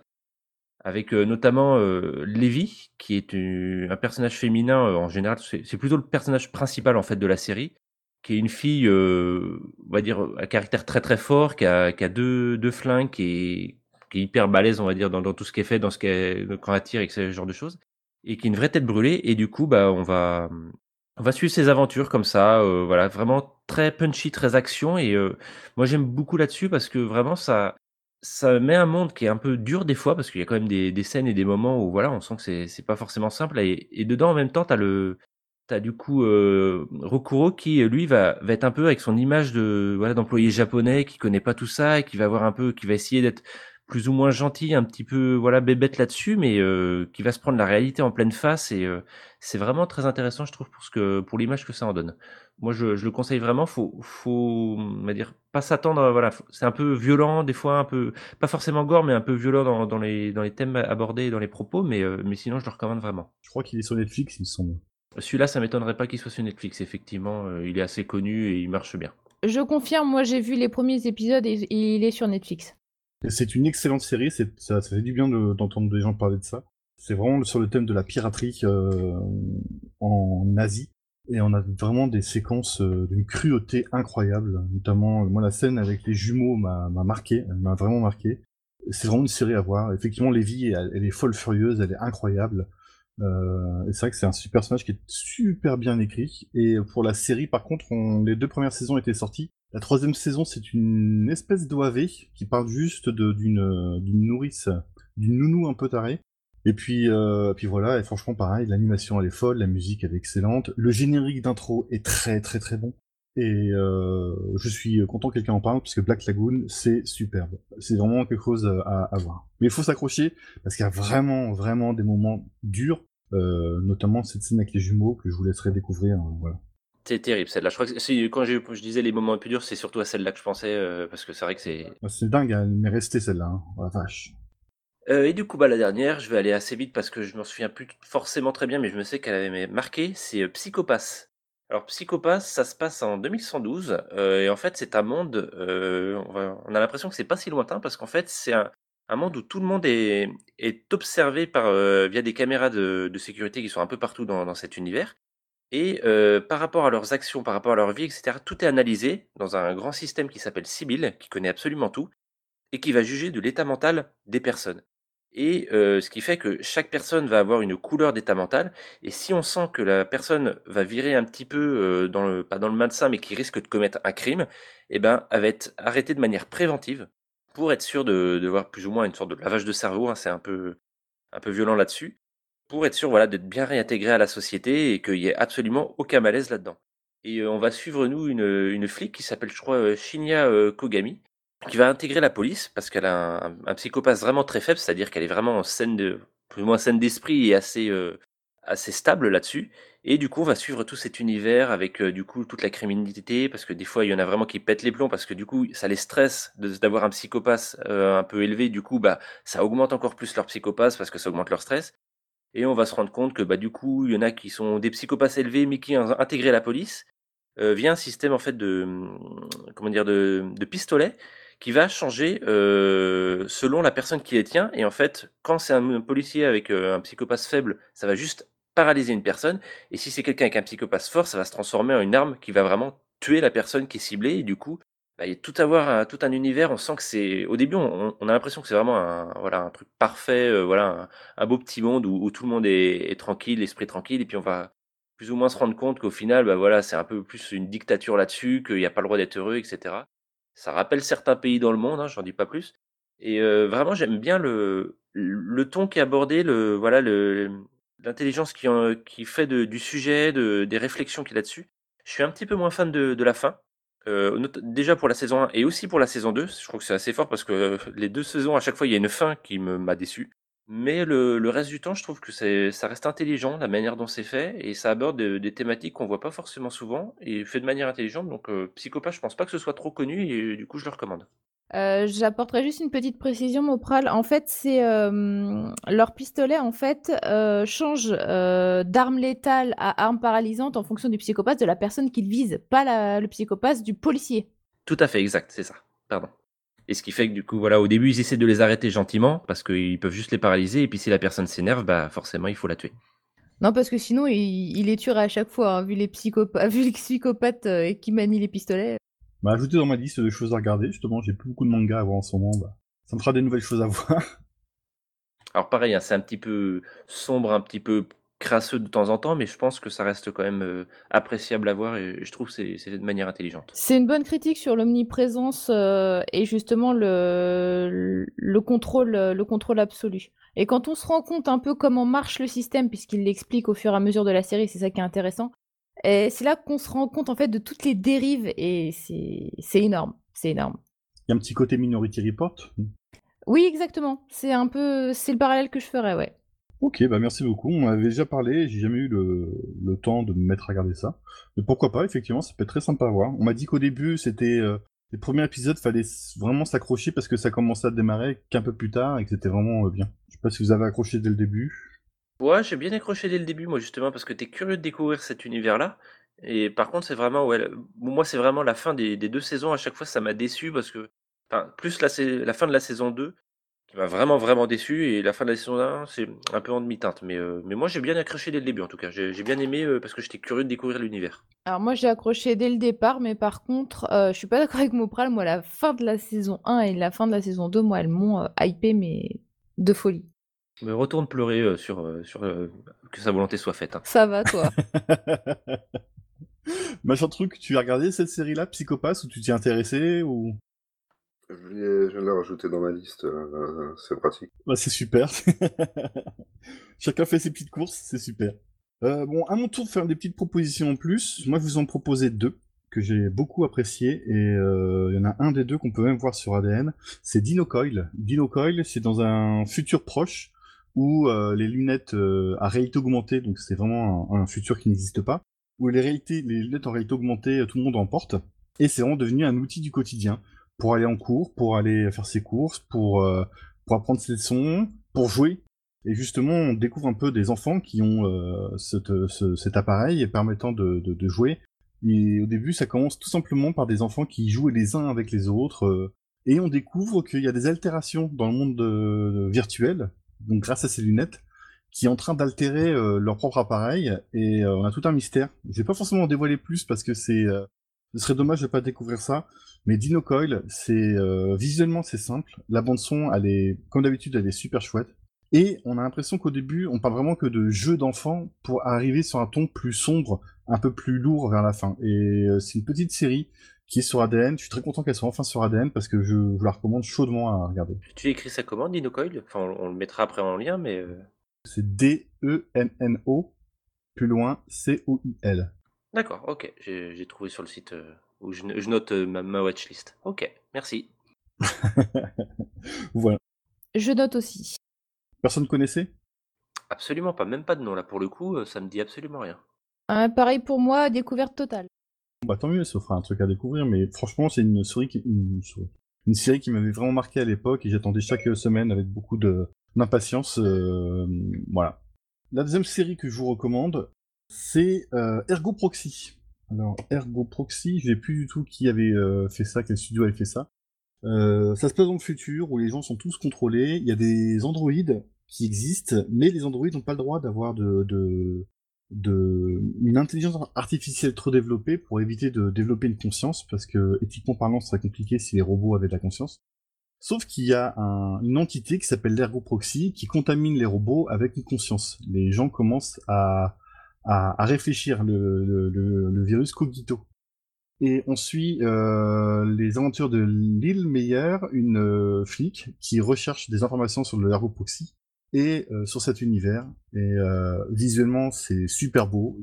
Avec euh, notamment Levi, qui est euh, un personnage féminin, en général, c'est plutôt le personnage principal en fait de la série, qui est une fille, on va dire, à caractère très très fort, qui a, qui a deux, deux flingues, qui est, qui est hyper balèze, on va dire, dans, dans tout ce qu'elle fait, dans ce qu'elle, quand elle tire et ce genre de choses, et qui est une vraie tête brûlée. Et du coup, bah, on va, on va suivre ses aventures comme ça, euh, voilà, vraiment très punchy, très action. Et moi, j'aime beaucoup là-dessus parce que vraiment, ça, ça met un monde qui est un peu dur des fois parce qu'il y a quand même des, des scènes et des moments où voilà, on sent que c'est, c'est pas forcément simple. Et, dedans, en même temps, t'as le, t'as du coup Rokuro qui lui va, va être un peu avec son image de voilà d'employé japonais qui connaît pas tout ça et qui va avoir un peu, qui va essayer d'être plus ou moins gentil, un petit peu voilà bébête là-dessus, mais euh, qui va se prendre la réalité en pleine face et euh, c'est vraiment très intéressant, je trouve, pour ce que pour l'image que ça en donne. Moi, je, je le conseille vraiment. Faut, faut, on va dire, pas s'attendre. Voilà, faut- c'est un peu violent des fois, un peu, pas forcément gore, mais un peu violent dans, dans les dans les thèmes abordés, et dans les propos, mais euh, mais sinon, je le recommande vraiment. Je crois qu'il est sur Netflix, il me semble. Celui-là, ça m'étonnerait pas qu'il soit sur Netflix. Effectivement, euh, il est assez connu et il marche bien. Je confirme, moi j'ai vu les premiers épisodes et, et il est sur Netflix. C'est une excellente série, ça, ça fait du bien de- d'entendre des gens parler de ça. C'est vraiment sur le thème de la piraterie euh, en Asie. Et on a vraiment des séquences euh, d'une cruauté incroyable. Notamment, euh, moi, la scène avec les jumeaux m'a m'a marqué, elle m'a vraiment marqué. C'est vraiment une série à voir. Effectivement, Lévi, elle, elle est folle furieuse, elle est incroyable. Euh, et c'est vrai que c'est un super personnage qui est super bien écrit. Et pour la série, par contre, on- les deux premières saisons étaient sorties. La troisième saison, c'est une espèce d'OAV qui parle juste euh, d'une nourrice, d'une nounou un peu tarée. Et puis, euh, puis voilà, et franchement pareil, l'animation elle est folle, la musique elle est excellente, le générique d'intro est très très très bon. Et euh, je suis content que quelqu'un en parle, parce que Black Lagoon, c'est superbe. C'est vraiment quelque chose à, à voir. Mais il faut s'accrocher, parce qu'il y a vraiment, vraiment des moments durs, euh, notamment cette scène avec les jumeaux que je vous laisserai découvrir. euh, voilà. C'est terrible celle-là. Je crois que c'est- quand je, je disais les moments les plus durs, c'est surtout à celle-là que je pensais, euh, parce que c'est vrai que c'est. C'est dingue, elle m'est restée celle-là. Hein. Oh la vache. Euh, et du coup, bah, la dernière, je vais aller assez vite parce que je m'en souviens plus forcément très bien, mais je me sais qu'elle avait marqué, c'est euh, Psychopass. Alors, Psychopass, ça se passe en 2112, euh, et en fait, c'est un monde, on, va- on a l'impression que c'est pas si lointain, parce qu'en fait, c'est un, un monde où tout le monde est, est observé par, via des caméras de, de sécurité qui sont un peu partout dans, dans cet univers. Et par rapport à leurs actions, par rapport à leur vie, etc., tout est analysé dans un grand système qui s'appelle Sibyl, qui connaît absolument tout, et qui va juger de l'état mental des personnes. Et ce qui fait que chaque personne va avoir une couleur d'état mental. Et si on sent que la personne va virer un petit peu, euh, dans le, pas dans le mais qui risque de commettre un crime, eh ben, elle va être arrêtée de manière préventive pour être sûr de, de voir plus ou moins une sorte de lavage de cerveau. hein, c'est un peu, un peu violent là-dessus. Pour être sûr voilà, d'être bien réintégré à la société et qu'il n'y ait absolument aucun malaise là-dedans. Et on va suivre, nous, une, une flic qui s'appelle, je crois, Shinya Kogami, qui va intégrer la police parce qu'elle a un, un psychopathe vraiment très faible, c'est-à-dire qu'elle est vraiment saine de, plus ou moins saine d'esprit et assez, euh, assez stable là-dessus. Et du coup, on va suivre tout cet univers avec du coup toute la criminalité, parce que des fois, il y en a vraiment qui pètent les plombs, parce que du coup, ça les stresse d'avoir un psychopathe un peu élevé. Du coup, bah, ça augmente encore plus leur psychopathe parce que ça augmente leur stress. Et on va se rendre compte que bah, du coup, il y en a qui sont des psychopathes élevés, mais qui ont intégré la police euh, via un système en fait de hum, comment dire de, de pistolet qui va changer euh, selon la personne qui les tient. Et en fait, quand c'est un, un policier avec euh, un psychopathe faible, ça va juste paralyser une personne. Et si c'est quelqu'un avec un psychopathe fort, ça va se transformer en une arme qui va vraiment tuer la personne qui est ciblée. Et du coup, bah, il y a tout avoir un, tout un univers. On sent que c'est au début, on, a l'impression que c'est vraiment un voilà un truc parfait, euh, voilà un, beau petit monde où, tout le monde est, tranquille, l'esprit tranquille. Et puis on va plus ou moins se rendre compte qu'au final, bah voilà, c'est un peu plus une dictature là-dessus, qu'il n'y a pas le droit d'être heureux, etc. Ça rappelle certains pays dans le monde, hein, j'en dis pas plus. Et euh, vraiment, j'aime bien le, le ton qui est abordé, le, voilà, le, l'intelligence qui, qui fait du sujet, de, des réflexions qu'il a dessus. Je suis un petit peu moins fan de, de la fin. Euh, déjà pour la saison 1 et aussi pour la saison 2. Je trouve que c'est assez fort parce que euh, les deux saisons, à chaque fois, il y a une fin qui me- m'a déçu. Mais le, reste du temps, je trouve que ça reste intelligent, la manière dont c'est fait, et ça aborde de- des thématiques qu'on voit pas forcément souvent, et fait de manière intelligente. Donc, euh, Psychopathe, je pense pas que ce soit trop connu, et du coup, je le recommande. Euh, J'apporterai juste une petite précision, Mopral. En fait, c'est euh, leur pistolet en fait euh, change euh, d'arme létale à arme paralysante en fonction du psychopathe de la personne qu'il vise, pas la- le psychopathe du policier. Tout à fait, exact, c'est ça. Pardon. Et ce qui fait que du coup, voilà, au début, ils essaient de les arrêter gentiment, parce qu'ils peuvent juste les paralyser, et puis si la personne s'énerve, bah forcément, il faut la tuer. Non, parce que sinon, il, il les tuerait à chaque fois, hein, vu les psychopathes, vu les psychopathes euh, qui manient les pistolets. Bah, ajouté dans ma liste de choses à regarder, justement, j'ai plus beaucoup de mangas à voir en ce moment, bah, ça me fera des nouvelles choses à voir. Alors pareil, hein, c'est un petit peu sombre, un petit peu crasseux de temps en temps, mais je pense que ça reste quand même euh, appréciable à voir, et je trouve que c'est c'est de manière intelligente. C'est une bonne critique sur l'omniprésence euh, et justement le, le contrôle, le contrôle absolu. Et quand on se rend compte un peu comment marche le système, puisqu'il l'explique au fur et à mesure de la série, c'est ça qui est intéressant. C'est là qu'on se rend compte en fait de toutes les dérives et c'est énorme, c'est énorme. Il y a un petit côté Minority Report. Oui, exactement. C'est un peu, c'est le parallèle que je ferais, ouais. Ok, bah merci beaucoup. On avait déjà parlé, j'ai jamais eu le, le temps de me mettre à regarder ça. Mais pourquoi pas, effectivement, ça peut être très sympa à voir. On m'a dit qu'au début, c'était euh, les premiers épisodes, fallait vraiment s'accrocher parce que ça commençait à démarrer qu'un peu plus tard et que c'était vraiment euh, bien. Je sais pas si vous avez accroché dès le début. Ouais, j'ai bien accroché dès le début, moi, justement, parce que tu curieux de découvrir cet univers-là. Et par contre, c'est vraiment, ouais, moi, c'est vraiment la fin des, deux saisons. À chaque fois, ça m'a déçu parce que, enfin, plus la, la fin de la saison 2 qui m'a vraiment, vraiment déçu, et la fin de la saison 1, c'est un peu en demi-teinte. Mais, euh, mais moi, j'ai bien accroché dès le début, en tout cas. J'ai j'ai bien aimé euh, parce que j'étais curieux de découvrir l'univers. Alors moi j'ai accroché dès le départ, mais par contre, euh, je suis pas d'accord avec Mopral. Moi, la fin de la saison 1 et la fin de la saison 2, moi, elles m'ont euh, hypé, mais de folie. Mais retourne pleurer euh, sur, euh, sur euh, que sa volonté soit faite. hein. Ça va, toi? Machin truc, tu as regardé cette série-là, Psychopath, ou tu t'y es intéressé ou... Je l'ai- je viens de la rajouter dans ma liste, euh, c'est pratique. Bah, c'est super. Chacun fait ses petites courses, c'est super. Euh, bon, à mon tour de faire des petites propositions en plus. Moi, je vous en proposais deux que j'ai beaucoup appréciés et euh, il y en a un des deux qu'on peut même voir sur ADN. C'est Dino Coil. Dino Coil, c'est dans un futur proche où euh, les lunettes euh, à réalité augmentée, donc c'est vraiment un, futur qui n'existe pas, où les, lunettes en réalité augmentée, tout le monde en porte et c'est vraiment devenu un outil du quotidien pour aller en cours, pour aller faire ses courses, pour euh, pour apprendre ses leçons, pour jouer. Et justement, on découvre un peu des enfants qui ont euh, cet appareil permettant de, jouer. Et au début, ça commence tout simplement par des enfants qui jouent les uns avec les autres. euh, et on découvre qu'il y a des altérations dans le monde de- de virtuel, donc grâce à ces lunettes, qui est en train d'altérer euh, leur propre appareil. Et euh, on a tout un mystère. Je vais pas forcément en dévoiler plus parce que c'est, euh, ce serait dommage de pas découvrir ça. Mais Dino Coil, c'est visuellement c'est simple. La bande son, elle est comme d'habitude, elle est super chouette. Et on a l'impression qu'au début, on parle vraiment que de jeux d'enfants pour arriver sur un ton plus sombre, un peu plus lourd vers la fin. Et c'est une petite série qui est sur ADN. Je suis très content qu'elle soit enfin sur ADN parce que je vous la recommande chaudement à regarder. Tu écris ça comment, Dino Coil? Enfin, on, on le mettra après en lien, mais. euh, C'est D-E-N-N-O, plus loin, C-O-I-L. D'accord, ok. J'ai trouvé sur le site euh, où je, je note euh, ma, ma watchlist. Ok, merci. voilà. Je note aussi. Personne connaissait? Absolument pas, même pas de nom là. Pour le coup, ça me dit absolument rien. Euh, pareil pour moi, découverte totale. Bah tant mieux, ça fera un truc à découvrir, mais franchement, c'est une série qui, m'avait vraiment marqué à l'époque et j'attendais chaque semaine avec beaucoup d'impatience. euh, voilà. La deuxième série que je vous recommande, c'est euh, Ergo Proxy. Alors Ergo Proxy, je sais plus du tout qui avait euh, fait ça, quel studio avait fait ça. Ça se passe dans le futur où les gens sont tous contrôlés. Il y a des androïdes qui existent, mais les androïdes n'ont pas le droit d'avoir de, de une intelligence artificielle trop développée pour éviter de développer une conscience, parce que éthiquement parlant, ce serait compliqué si les robots avaient de la conscience. Sauf qu'il y a un- une entité qui s'appelle l'ergoproxy qui contamine les robots avec une conscience. Les gens commencent à, à, à réfléchir le, le, le, virus cogito. Et on suit euh, les aventures de Lil Meyer, une euh, flic qui recherche des informations sur le Ergoproxy et euh, sur cet univers. Et euh, visuellement, c'est super beau.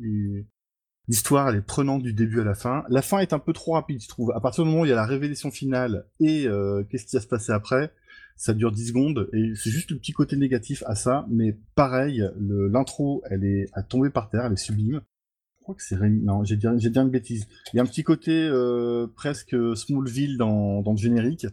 L'histoire, elle est prenante du début à la fin. La fin est un peu trop rapide, je trouve. À partir du moment où il y a la révélation finale et euh, qu'est-ce qui va se passer après, ça dure 10 secondes. Et c'est juste le petit côté négatif à ça. Mais pareil, l'intro, elle est à tomber par terre, elle est sublime. Je crois que c'est Rémi. Non, j'ai dit, dit une bêtise. Il y a un petit côté euh, presque Smallville dans, dans le générique.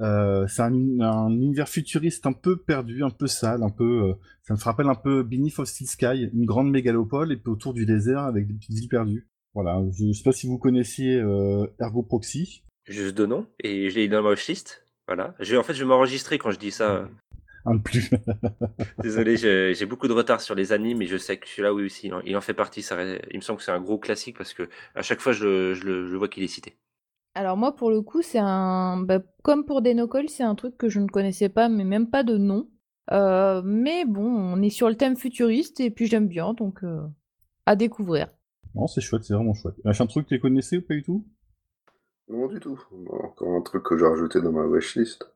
Euh, c'est un, un univers futuriste un peu perdu, un peu sale, un peu. euh, ça me rappelle un peu Beneath of Steel Sky, une grande mégalopole et puis autour du désert avec des petites îles perdues. Voilà. Je, sais pas si vous connaissiez euh, Ergo Proxy. Juste de nom, et je l'ai dans ma watchlist. Voilà. Je, en fait, je vais m'enregistrer quand je dis ça. Un de plus. Désolé, j'ai beaucoup de retard sur les animes, mais je sais que celui-là, oui aussi, il en, il en fait partie. Ça, il me semble que c'est un gros classique parce que à chaque fois, je, le- je je vois qu'il est cité. Alors moi, pour le coup, c'est un... bah, comme pour Denocol, c'est un truc que je ne connaissais pas, mais même pas de nom. Euh, mais bon, on est sur le thème futuriste, et puis j'aime bien, donc euh, à découvrir. non, c'est chouette, c'est vraiment chouette. C'est un truc que tu connaissais ou pas du tout? Non, du tout. Encore un truc que j'ai rajouté dans ma wishlist.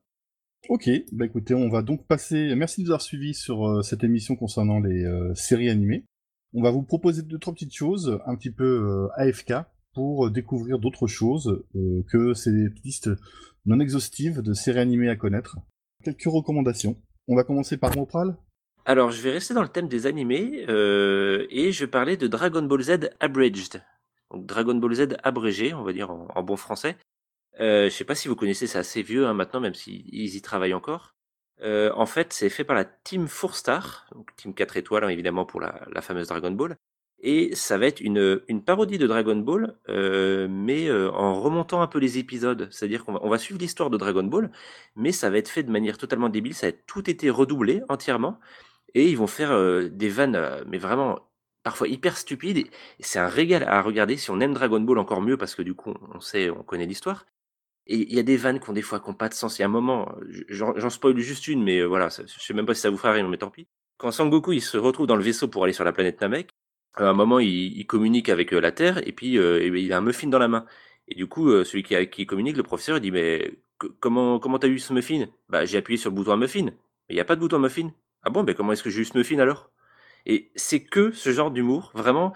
Ok, bah écoutez, on va donc passer. Merci de nous avoir suivis sur euh, cette émission concernant les euh, séries animées. On va vous proposer deux trois petites choses, un petit peu euh, AFK, pour euh, découvrir d'autres choses euh, que ces listes non exhaustives de séries animées à connaître. Quelques recommandations. On va commencer par Mopral. Alors, je vais rester dans le thème des animés euh, et je vais parler de Dragon Ball Z Abridged. Dragon Ball Z abrégé, on va dire en, bon français. Je sais pas si vous connaissez, c'est assez vieux hein, maintenant, même s'ils y travaillent encore. En fait, c'est fait par la Team 4 Star, donc Team 4 étoiles, hein, évidemment, pour la fameuse Dragon Ball. Et ça va être une, une parodie de Dragon Ball, euh, mais euh, en remontant un peu les épisodes. C'est-à-dire qu'on va, on va suivre l'histoire de Dragon Ball, mais ça va être fait de manière totalement débile. Ça a tout été redoublé entièrement. Et ils vont faire euh, des vannes, euh, mais vraiment parfois hyper stupides. Et c'est un régal à regarder. Si on aime Dragon Ball, encore mieux, parce que du coup, on sait, on connaît l'histoire. Et il y a des vannes qui ont des fois qui n'ont pas de sens. Il y a un moment, j'en j'en spoil juste une, mais euh, voilà, je sais même pas si ça vous fera rire, mais tant pis. Quand Sangoku il se retrouve dans le vaisseau pour aller sur la planète Namek, à un moment il, communique avec euh, la Terre et puis euh, ben, il a un muffin dans la main. Et du coup, euh, celui qui, qui communique, le professeur, il dit mais co- comment comment t'as eu ce muffin? Bah j'ai appuyé sur le bouton à muffin. Mais il n'y a pas de bouton à muffin. Ah bon, ben comment est-ce que j'ai eu ce muffin alors? Et c'est que ce genre d'humour, vraiment.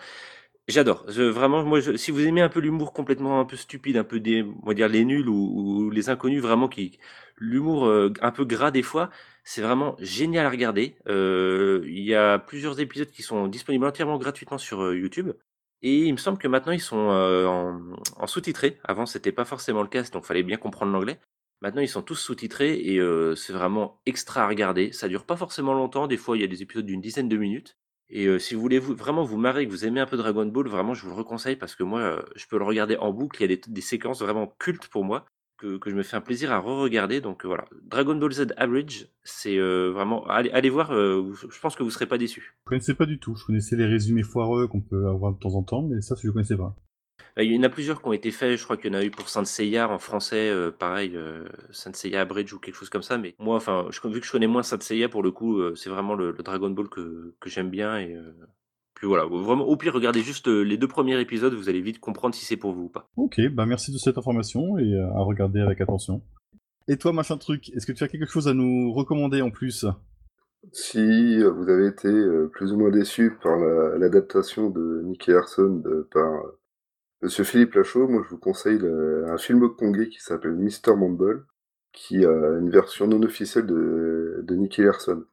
J'adore. Vraiment, moi, si vous aimez un peu l'humour complètement un peu stupide, un peu des, dire les nuls ou, les inconnus, vraiment qui, l'humour euh, un peu gras des fois, c'est vraiment génial à regarder. Euh, il y a plusieurs épisodes qui sont disponibles entièrement gratuitement sur euh, YouTube. Et il me semble que maintenant ils sont euh, en, en sous-titré. Avant, c'était pas forcément le cas, donc fallait bien comprendre l'anglais. Maintenant, ils sont tous sous-titrés et c'est vraiment extra à regarder. Ça dure pas forcément longtemps. Des fois, il y a des épisodes d'une dizaine de minutes. Et si vous voulez vraiment vous marrer, que vous aimez un peu Dragon Ball, vraiment, je vous le parce que moi, je peux le regarder en boucle. Il y a des séquences vraiment cultes pour moi que, que je me fais un plaisir à re-regarder. Donc euh, voilà, Dragon Ball Z Average, c'est euh, vraiment. Allez, allez voir, euh, je pense que vous serez pas déçus. Je connaissais pas du tout. Je connaissais les résumés foireux qu'on peut avoir de temps en temps, mais ça, je connaissais pas. Il y en a plusieurs qui ont été faits. Je crois qu'il y en a eu pour Saint Seiya en français, euh, pareil, Saint Seiya Average ou quelque chose comme ça. Mais moi, enfin, je- vu que je connais moins Saint Seiya, pour le coup, c'est vraiment le, le Dragon Ball que, que j'aime bien. Et puis voilà, vraiment, au pire, regardez juste euh, les deux premiers épisodes, vous allez vite comprendre si c'est pour vous ou pas. Ok, bah merci de cette information et euh, à regarder avec attention. Et toi, machin truc, est-ce que tu as quelque chose à nous recommander en plus? Si euh, vous avez été plus ou moins déçu par la- l'adaptation de Nicky Larson de, par Monsieur Philippe Lachaud, moi je vous conseille le- un film congé qui s'appelle Mr. Mumble, qui a une version non officielle de, de Nicky Larson.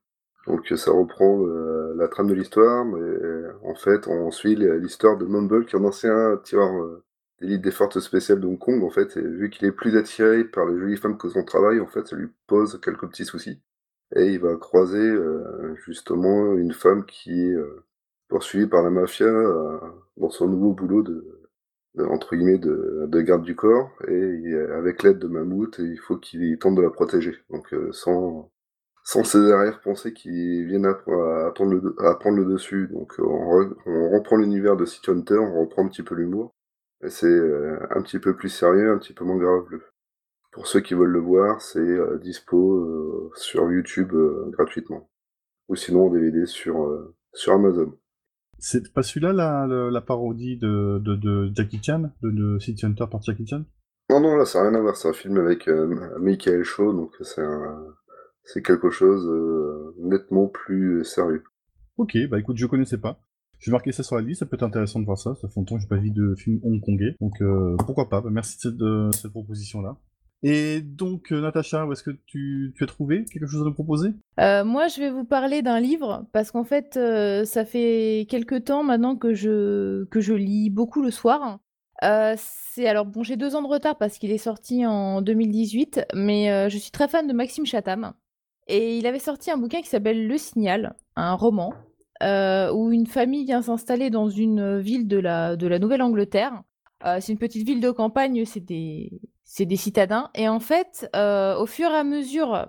Donc ça reprend euh, la trame de l'histoire, mais en fait on suit l'histoire de Mumble qui est un ancien tireur euh, d'élite des forces spéciales de Hong Kong en fait, et vu qu'il est plus attiré par les jolies femmes que son travail, en fait ça lui pose quelques petits soucis. Et il va croiser euh, justement une femme qui est poursuivie par la mafia dans son nouveau boulot de, entre guillemets de, de garde du corps et avec l'aide de Mammouth il faut qu'il tente de la protéger donc sans sans ces arrière-pensées qui viennent à, à prendre le, à prendre le dessus donc euh, on, re- on reprend l'univers de City Hunter on reprend un petit peu l'humour et c'est euh, un petit peu plus sérieux un petit peu moins graveleux pour ceux qui veulent le voir, c'est euh, dispo euh, sur YouTube gratuitement. Ou sinon en DVD sur, sur Amazon. C'est pas celui-là la, la, la parodie de, de, de Jackie Chan, de, de City Hunter par Jackie Chan? Non, non, là, ça n'a rien à voir. C'est un film avec Michael Shaw, donc c'est un... c'est quelque chose euh, nettement plus sérieux. Ok, bah écoute, je connaissais pas. Je vais marquer ça sur la liste, ça peut être intéressant de voir ça. Ça fait longtemps que j'ai pas vu de film hongkongais, donc euh, pourquoi pas. Bah, merci de cette, proposition-là. Et donc, euh, Natacha, où est-ce que tu, tu as trouvé quelque chose à nous proposer? Euh, moi, je vais vous parler d'un livre parce qu'en fait, euh, ça fait quelques temps maintenant que je, que je lis beaucoup le soir. Euh, c'est alors bon, j'ai deux ans de retard parce qu'il est sorti en 2018, mais euh, je suis très fan de Maxime Chatham et il avait sorti un bouquin qui s'appelle Le Signal, un roman euh, où une famille vient s'installer dans une ville de la, de la Nouvelle-Angleterre. Euh, c'est une petite ville de campagne, c'est des, c'est des citadins. Et en fait, euh, au fur et à mesure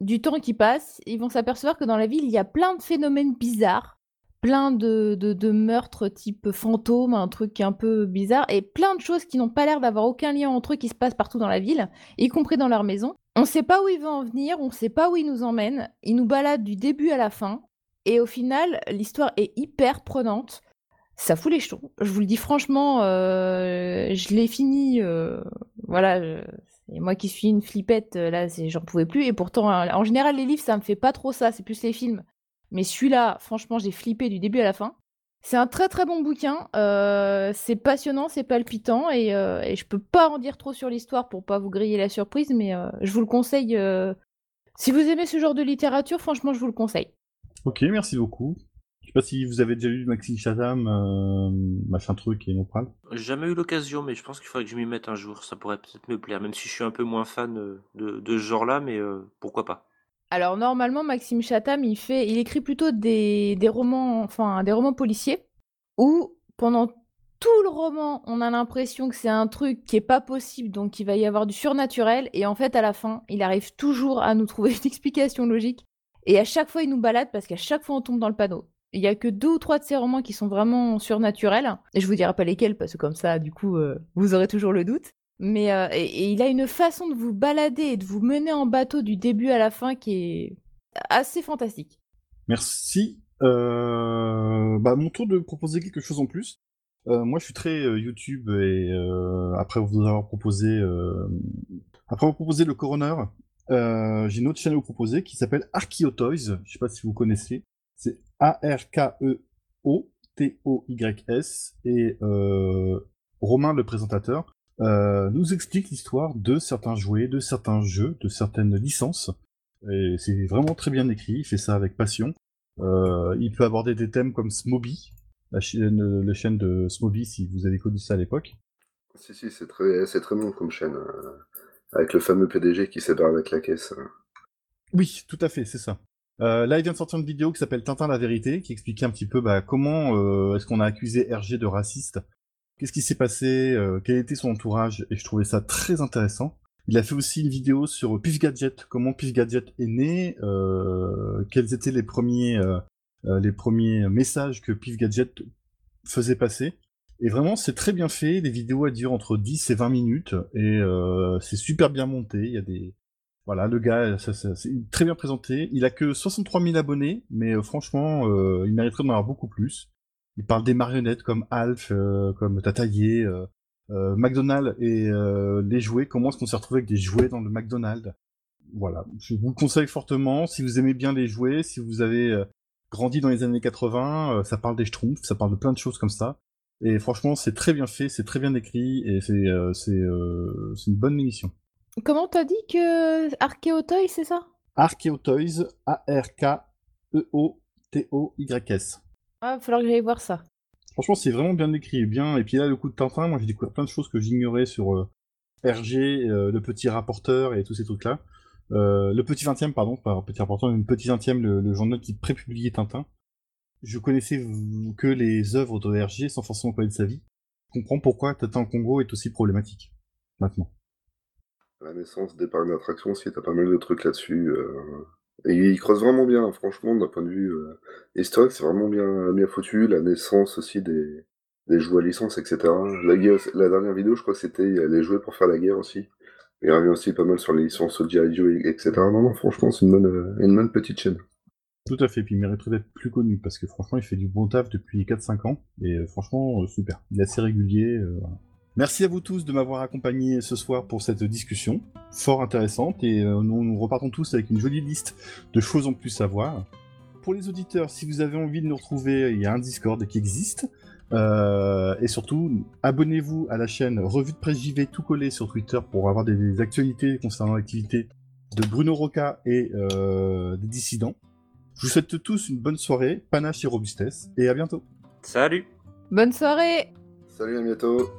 du temps qui passe, ils vont s'apercevoir que dans la ville, il y a plein de phénomènes bizarres, plein de, de, de meurtres type fantôme, un truc un peu bizarre, et plein de choses qui n'ont pas l'air d'avoir aucun lien entre eux qui se passent partout dans la ville, y compris dans leur maison. On ne sait pas où il va en venir, on ne sait pas où il nous emmène, il nous balade du début à la fin, et au final, l'histoire est hyper prenante. Ça fout les jetons. Je vous le dis franchement, euh, je l'ai fini. euh, voilà, moi qui suis une flippette, euh, là, j'en pouvais plus. Et pourtant, euh, en général, les livres, ça me fait pas trop ça, c'est plus les films. Mais celui-là, franchement, j'ai flippé du début à la fin. C'est un très très bon bouquin. euh, c'est passionnant, c'est palpitant, et, euh, et je peux pas en dire trop sur l'histoire pour pas vous griller la surprise, mais euh, je vous le conseille. euh, Si vous aimez ce genre de littérature, franchement, je vous le conseille. Ok, merci beaucoup. Je sais pas si vous avez déjà lu Maxime Chatham, euh, machin truc et Nopral. J'ai jamais eu l'occasion, mais je pense qu'il faudrait que je m'y mette un jour. Ça pourrait peut-être me plaire, même si je suis un peu moins fan de, de ce genre-là, mais euh, pourquoi pas. Alors normalement, Maxime Chatham, il fait, il écrit plutôt des, romans, enfin des romans policiers, où pendant tout le roman, on a l'impression que c'est un truc qui est pas possible, donc il va y avoir du surnaturel, et en fait, à la fin, il arrive toujours à nous trouver une explication logique, et à chaque fois, il nous balade parce qu'à chaque fois, on tombe dans le panneau. Il y a que deux ou trois de ces romans qui sont vraiment surnaturels, et je vous dirai pas lesquels parce que comme ça, du coup, euh, vous aurez toujours le doute. Mais euh, et, et il a une façon de vous balader et de vous mener en bateau du début à la fin qui est assez fantastique. Merci. Euh, bah, mon tour de proposer quelque chose en plus. Euh, moi, je suis très YouTube et après vous avoir proposé, le Coroner, j'ai une autre chaîne à vous proposer qui s'appelle Archeotoys. Je sais pas si vous connaissez. C'est A-R-K-E-O-T-O-Y-S et euh, Romain, le présentateur, euh, nous explique l'histoire de certains jouets, de certains jeux, de certaines licences. Et c'est vraiment très bien écrit. Il fait ça avec passion. Euh, il peut aborder des thèmes comme Smoby, la chaîne, la chaîne de Smoby, si vous avez connu ça à l'époque. Si, si, c'est très, c'est très bon comme chaîne. euh, avec le fameux PDG qui barré avec la caisse. euh. Oui, tout à fait, c'est ça. Euh, là, il vient de sortir une vidéo qui s'appelle Tintin la vérité, qui expliquait un petit peu bah, comment euh, est-ce qu'on a accusé Hergé de raciste, qu'est-ce qui s'est passé, euh, quel était son entourage, et je trouvais ça très intéressant. Il a fait aussi une vidéo sur Pif Gadget, comment Pif Gadget est né, euh, quels étaient les premiers, euh, les premiers messages que Pif Gadget faisait passer. Et vraiment, c'est très bien fait. Les vidéos elles durent entre 10 et 20 minutes et c'est super bien monté. Il y a des voilà, le gars, c'est très bien présenté. Il a que 63 000 abonnés, mais franchement, il mériterait d'en avoir beaucoup plus. Il parle des marionnettes comme Alf, euh, comme Tataillé, euh, euh, McDonald's et euh, les jouets. Comment est-ce qu'on s'est retrouvé avec des jouets dans le McDonald's Voilà, je vous le conseille fortement. Si vous aimez bien les jouets, si vous avez grandi dans les années 80, euh, ça parle des Schtroumpfs, ça parle de plein de choses comme ça. Et franchement, c'est très bien fait, c'est très bien écrit et c'est une bonne émission. Comment t'as dit que Archeotoy, c'est ça? Archeotoys, A-R-K-E-O-T-O-Y-S. Ah, va falloir que j'aille voir ça. Franchement, c'est vraiment bien écrit, bien. Et puis là, le coup de Tintin, moi j'ai découvert plein de choses que j'ignorais sur euh, RG, euh, le petit rapporteur et tous ces trucs-là. Euh, le petit 20 e pardon, pas petit rapporteur, mais le petit 20 e le, le journal qui prépubliait Tintin. Je connaissais que les œuvres de RG sans forcément connaître sa vie. Je comprends pourquoi Tintin au Congo est aussi problématique. Maintenant. La naissance des parcs d'attractions aussi, t'as pas mal de trucs là-dessus. euh. Et il creuse vraiment bien, franchement, d'un point de vue euh, historique, c'est vraiment bien, bien foutu. La naissance aussi des, des jouets à licence, etc. La, guerre, la dernière vidéo, je crois que c'était euh, les jouets pour faire la guerre aussi. Il revient aussi pas mal sur les licences G.I. Joe, etc. Non, non, franchement, c'est une bonne, euh, une bonne petite chaîne. Tout à fait, puis il mériterait d'être plus connu, parce que franchement, il fait du bon taf depuis 4-5 ans, et franchement, super. Il est assez régulier. Merci à vous tous de m'avoir accompagné ce soir pour cette discussion, fort intéressante, et euh, nous, nous repartons tous avec une jolie liste de choses en plus à voir. Pour les auditeurs, si vous avez envie de nous retrouver, il y a un Discord qui existe. Euh, et surtout, abonnez-vous à la chaîne Revue de Presse JV tout collé sur Twitter pour avoir des, des actualités concernant l'activité de Bruno Roca et euh, des dissidents. Je vous souhaite tous une bonne soirée, panache et robustesse, et à bientôt. Salut Bonne soirée Salut, à bientôt.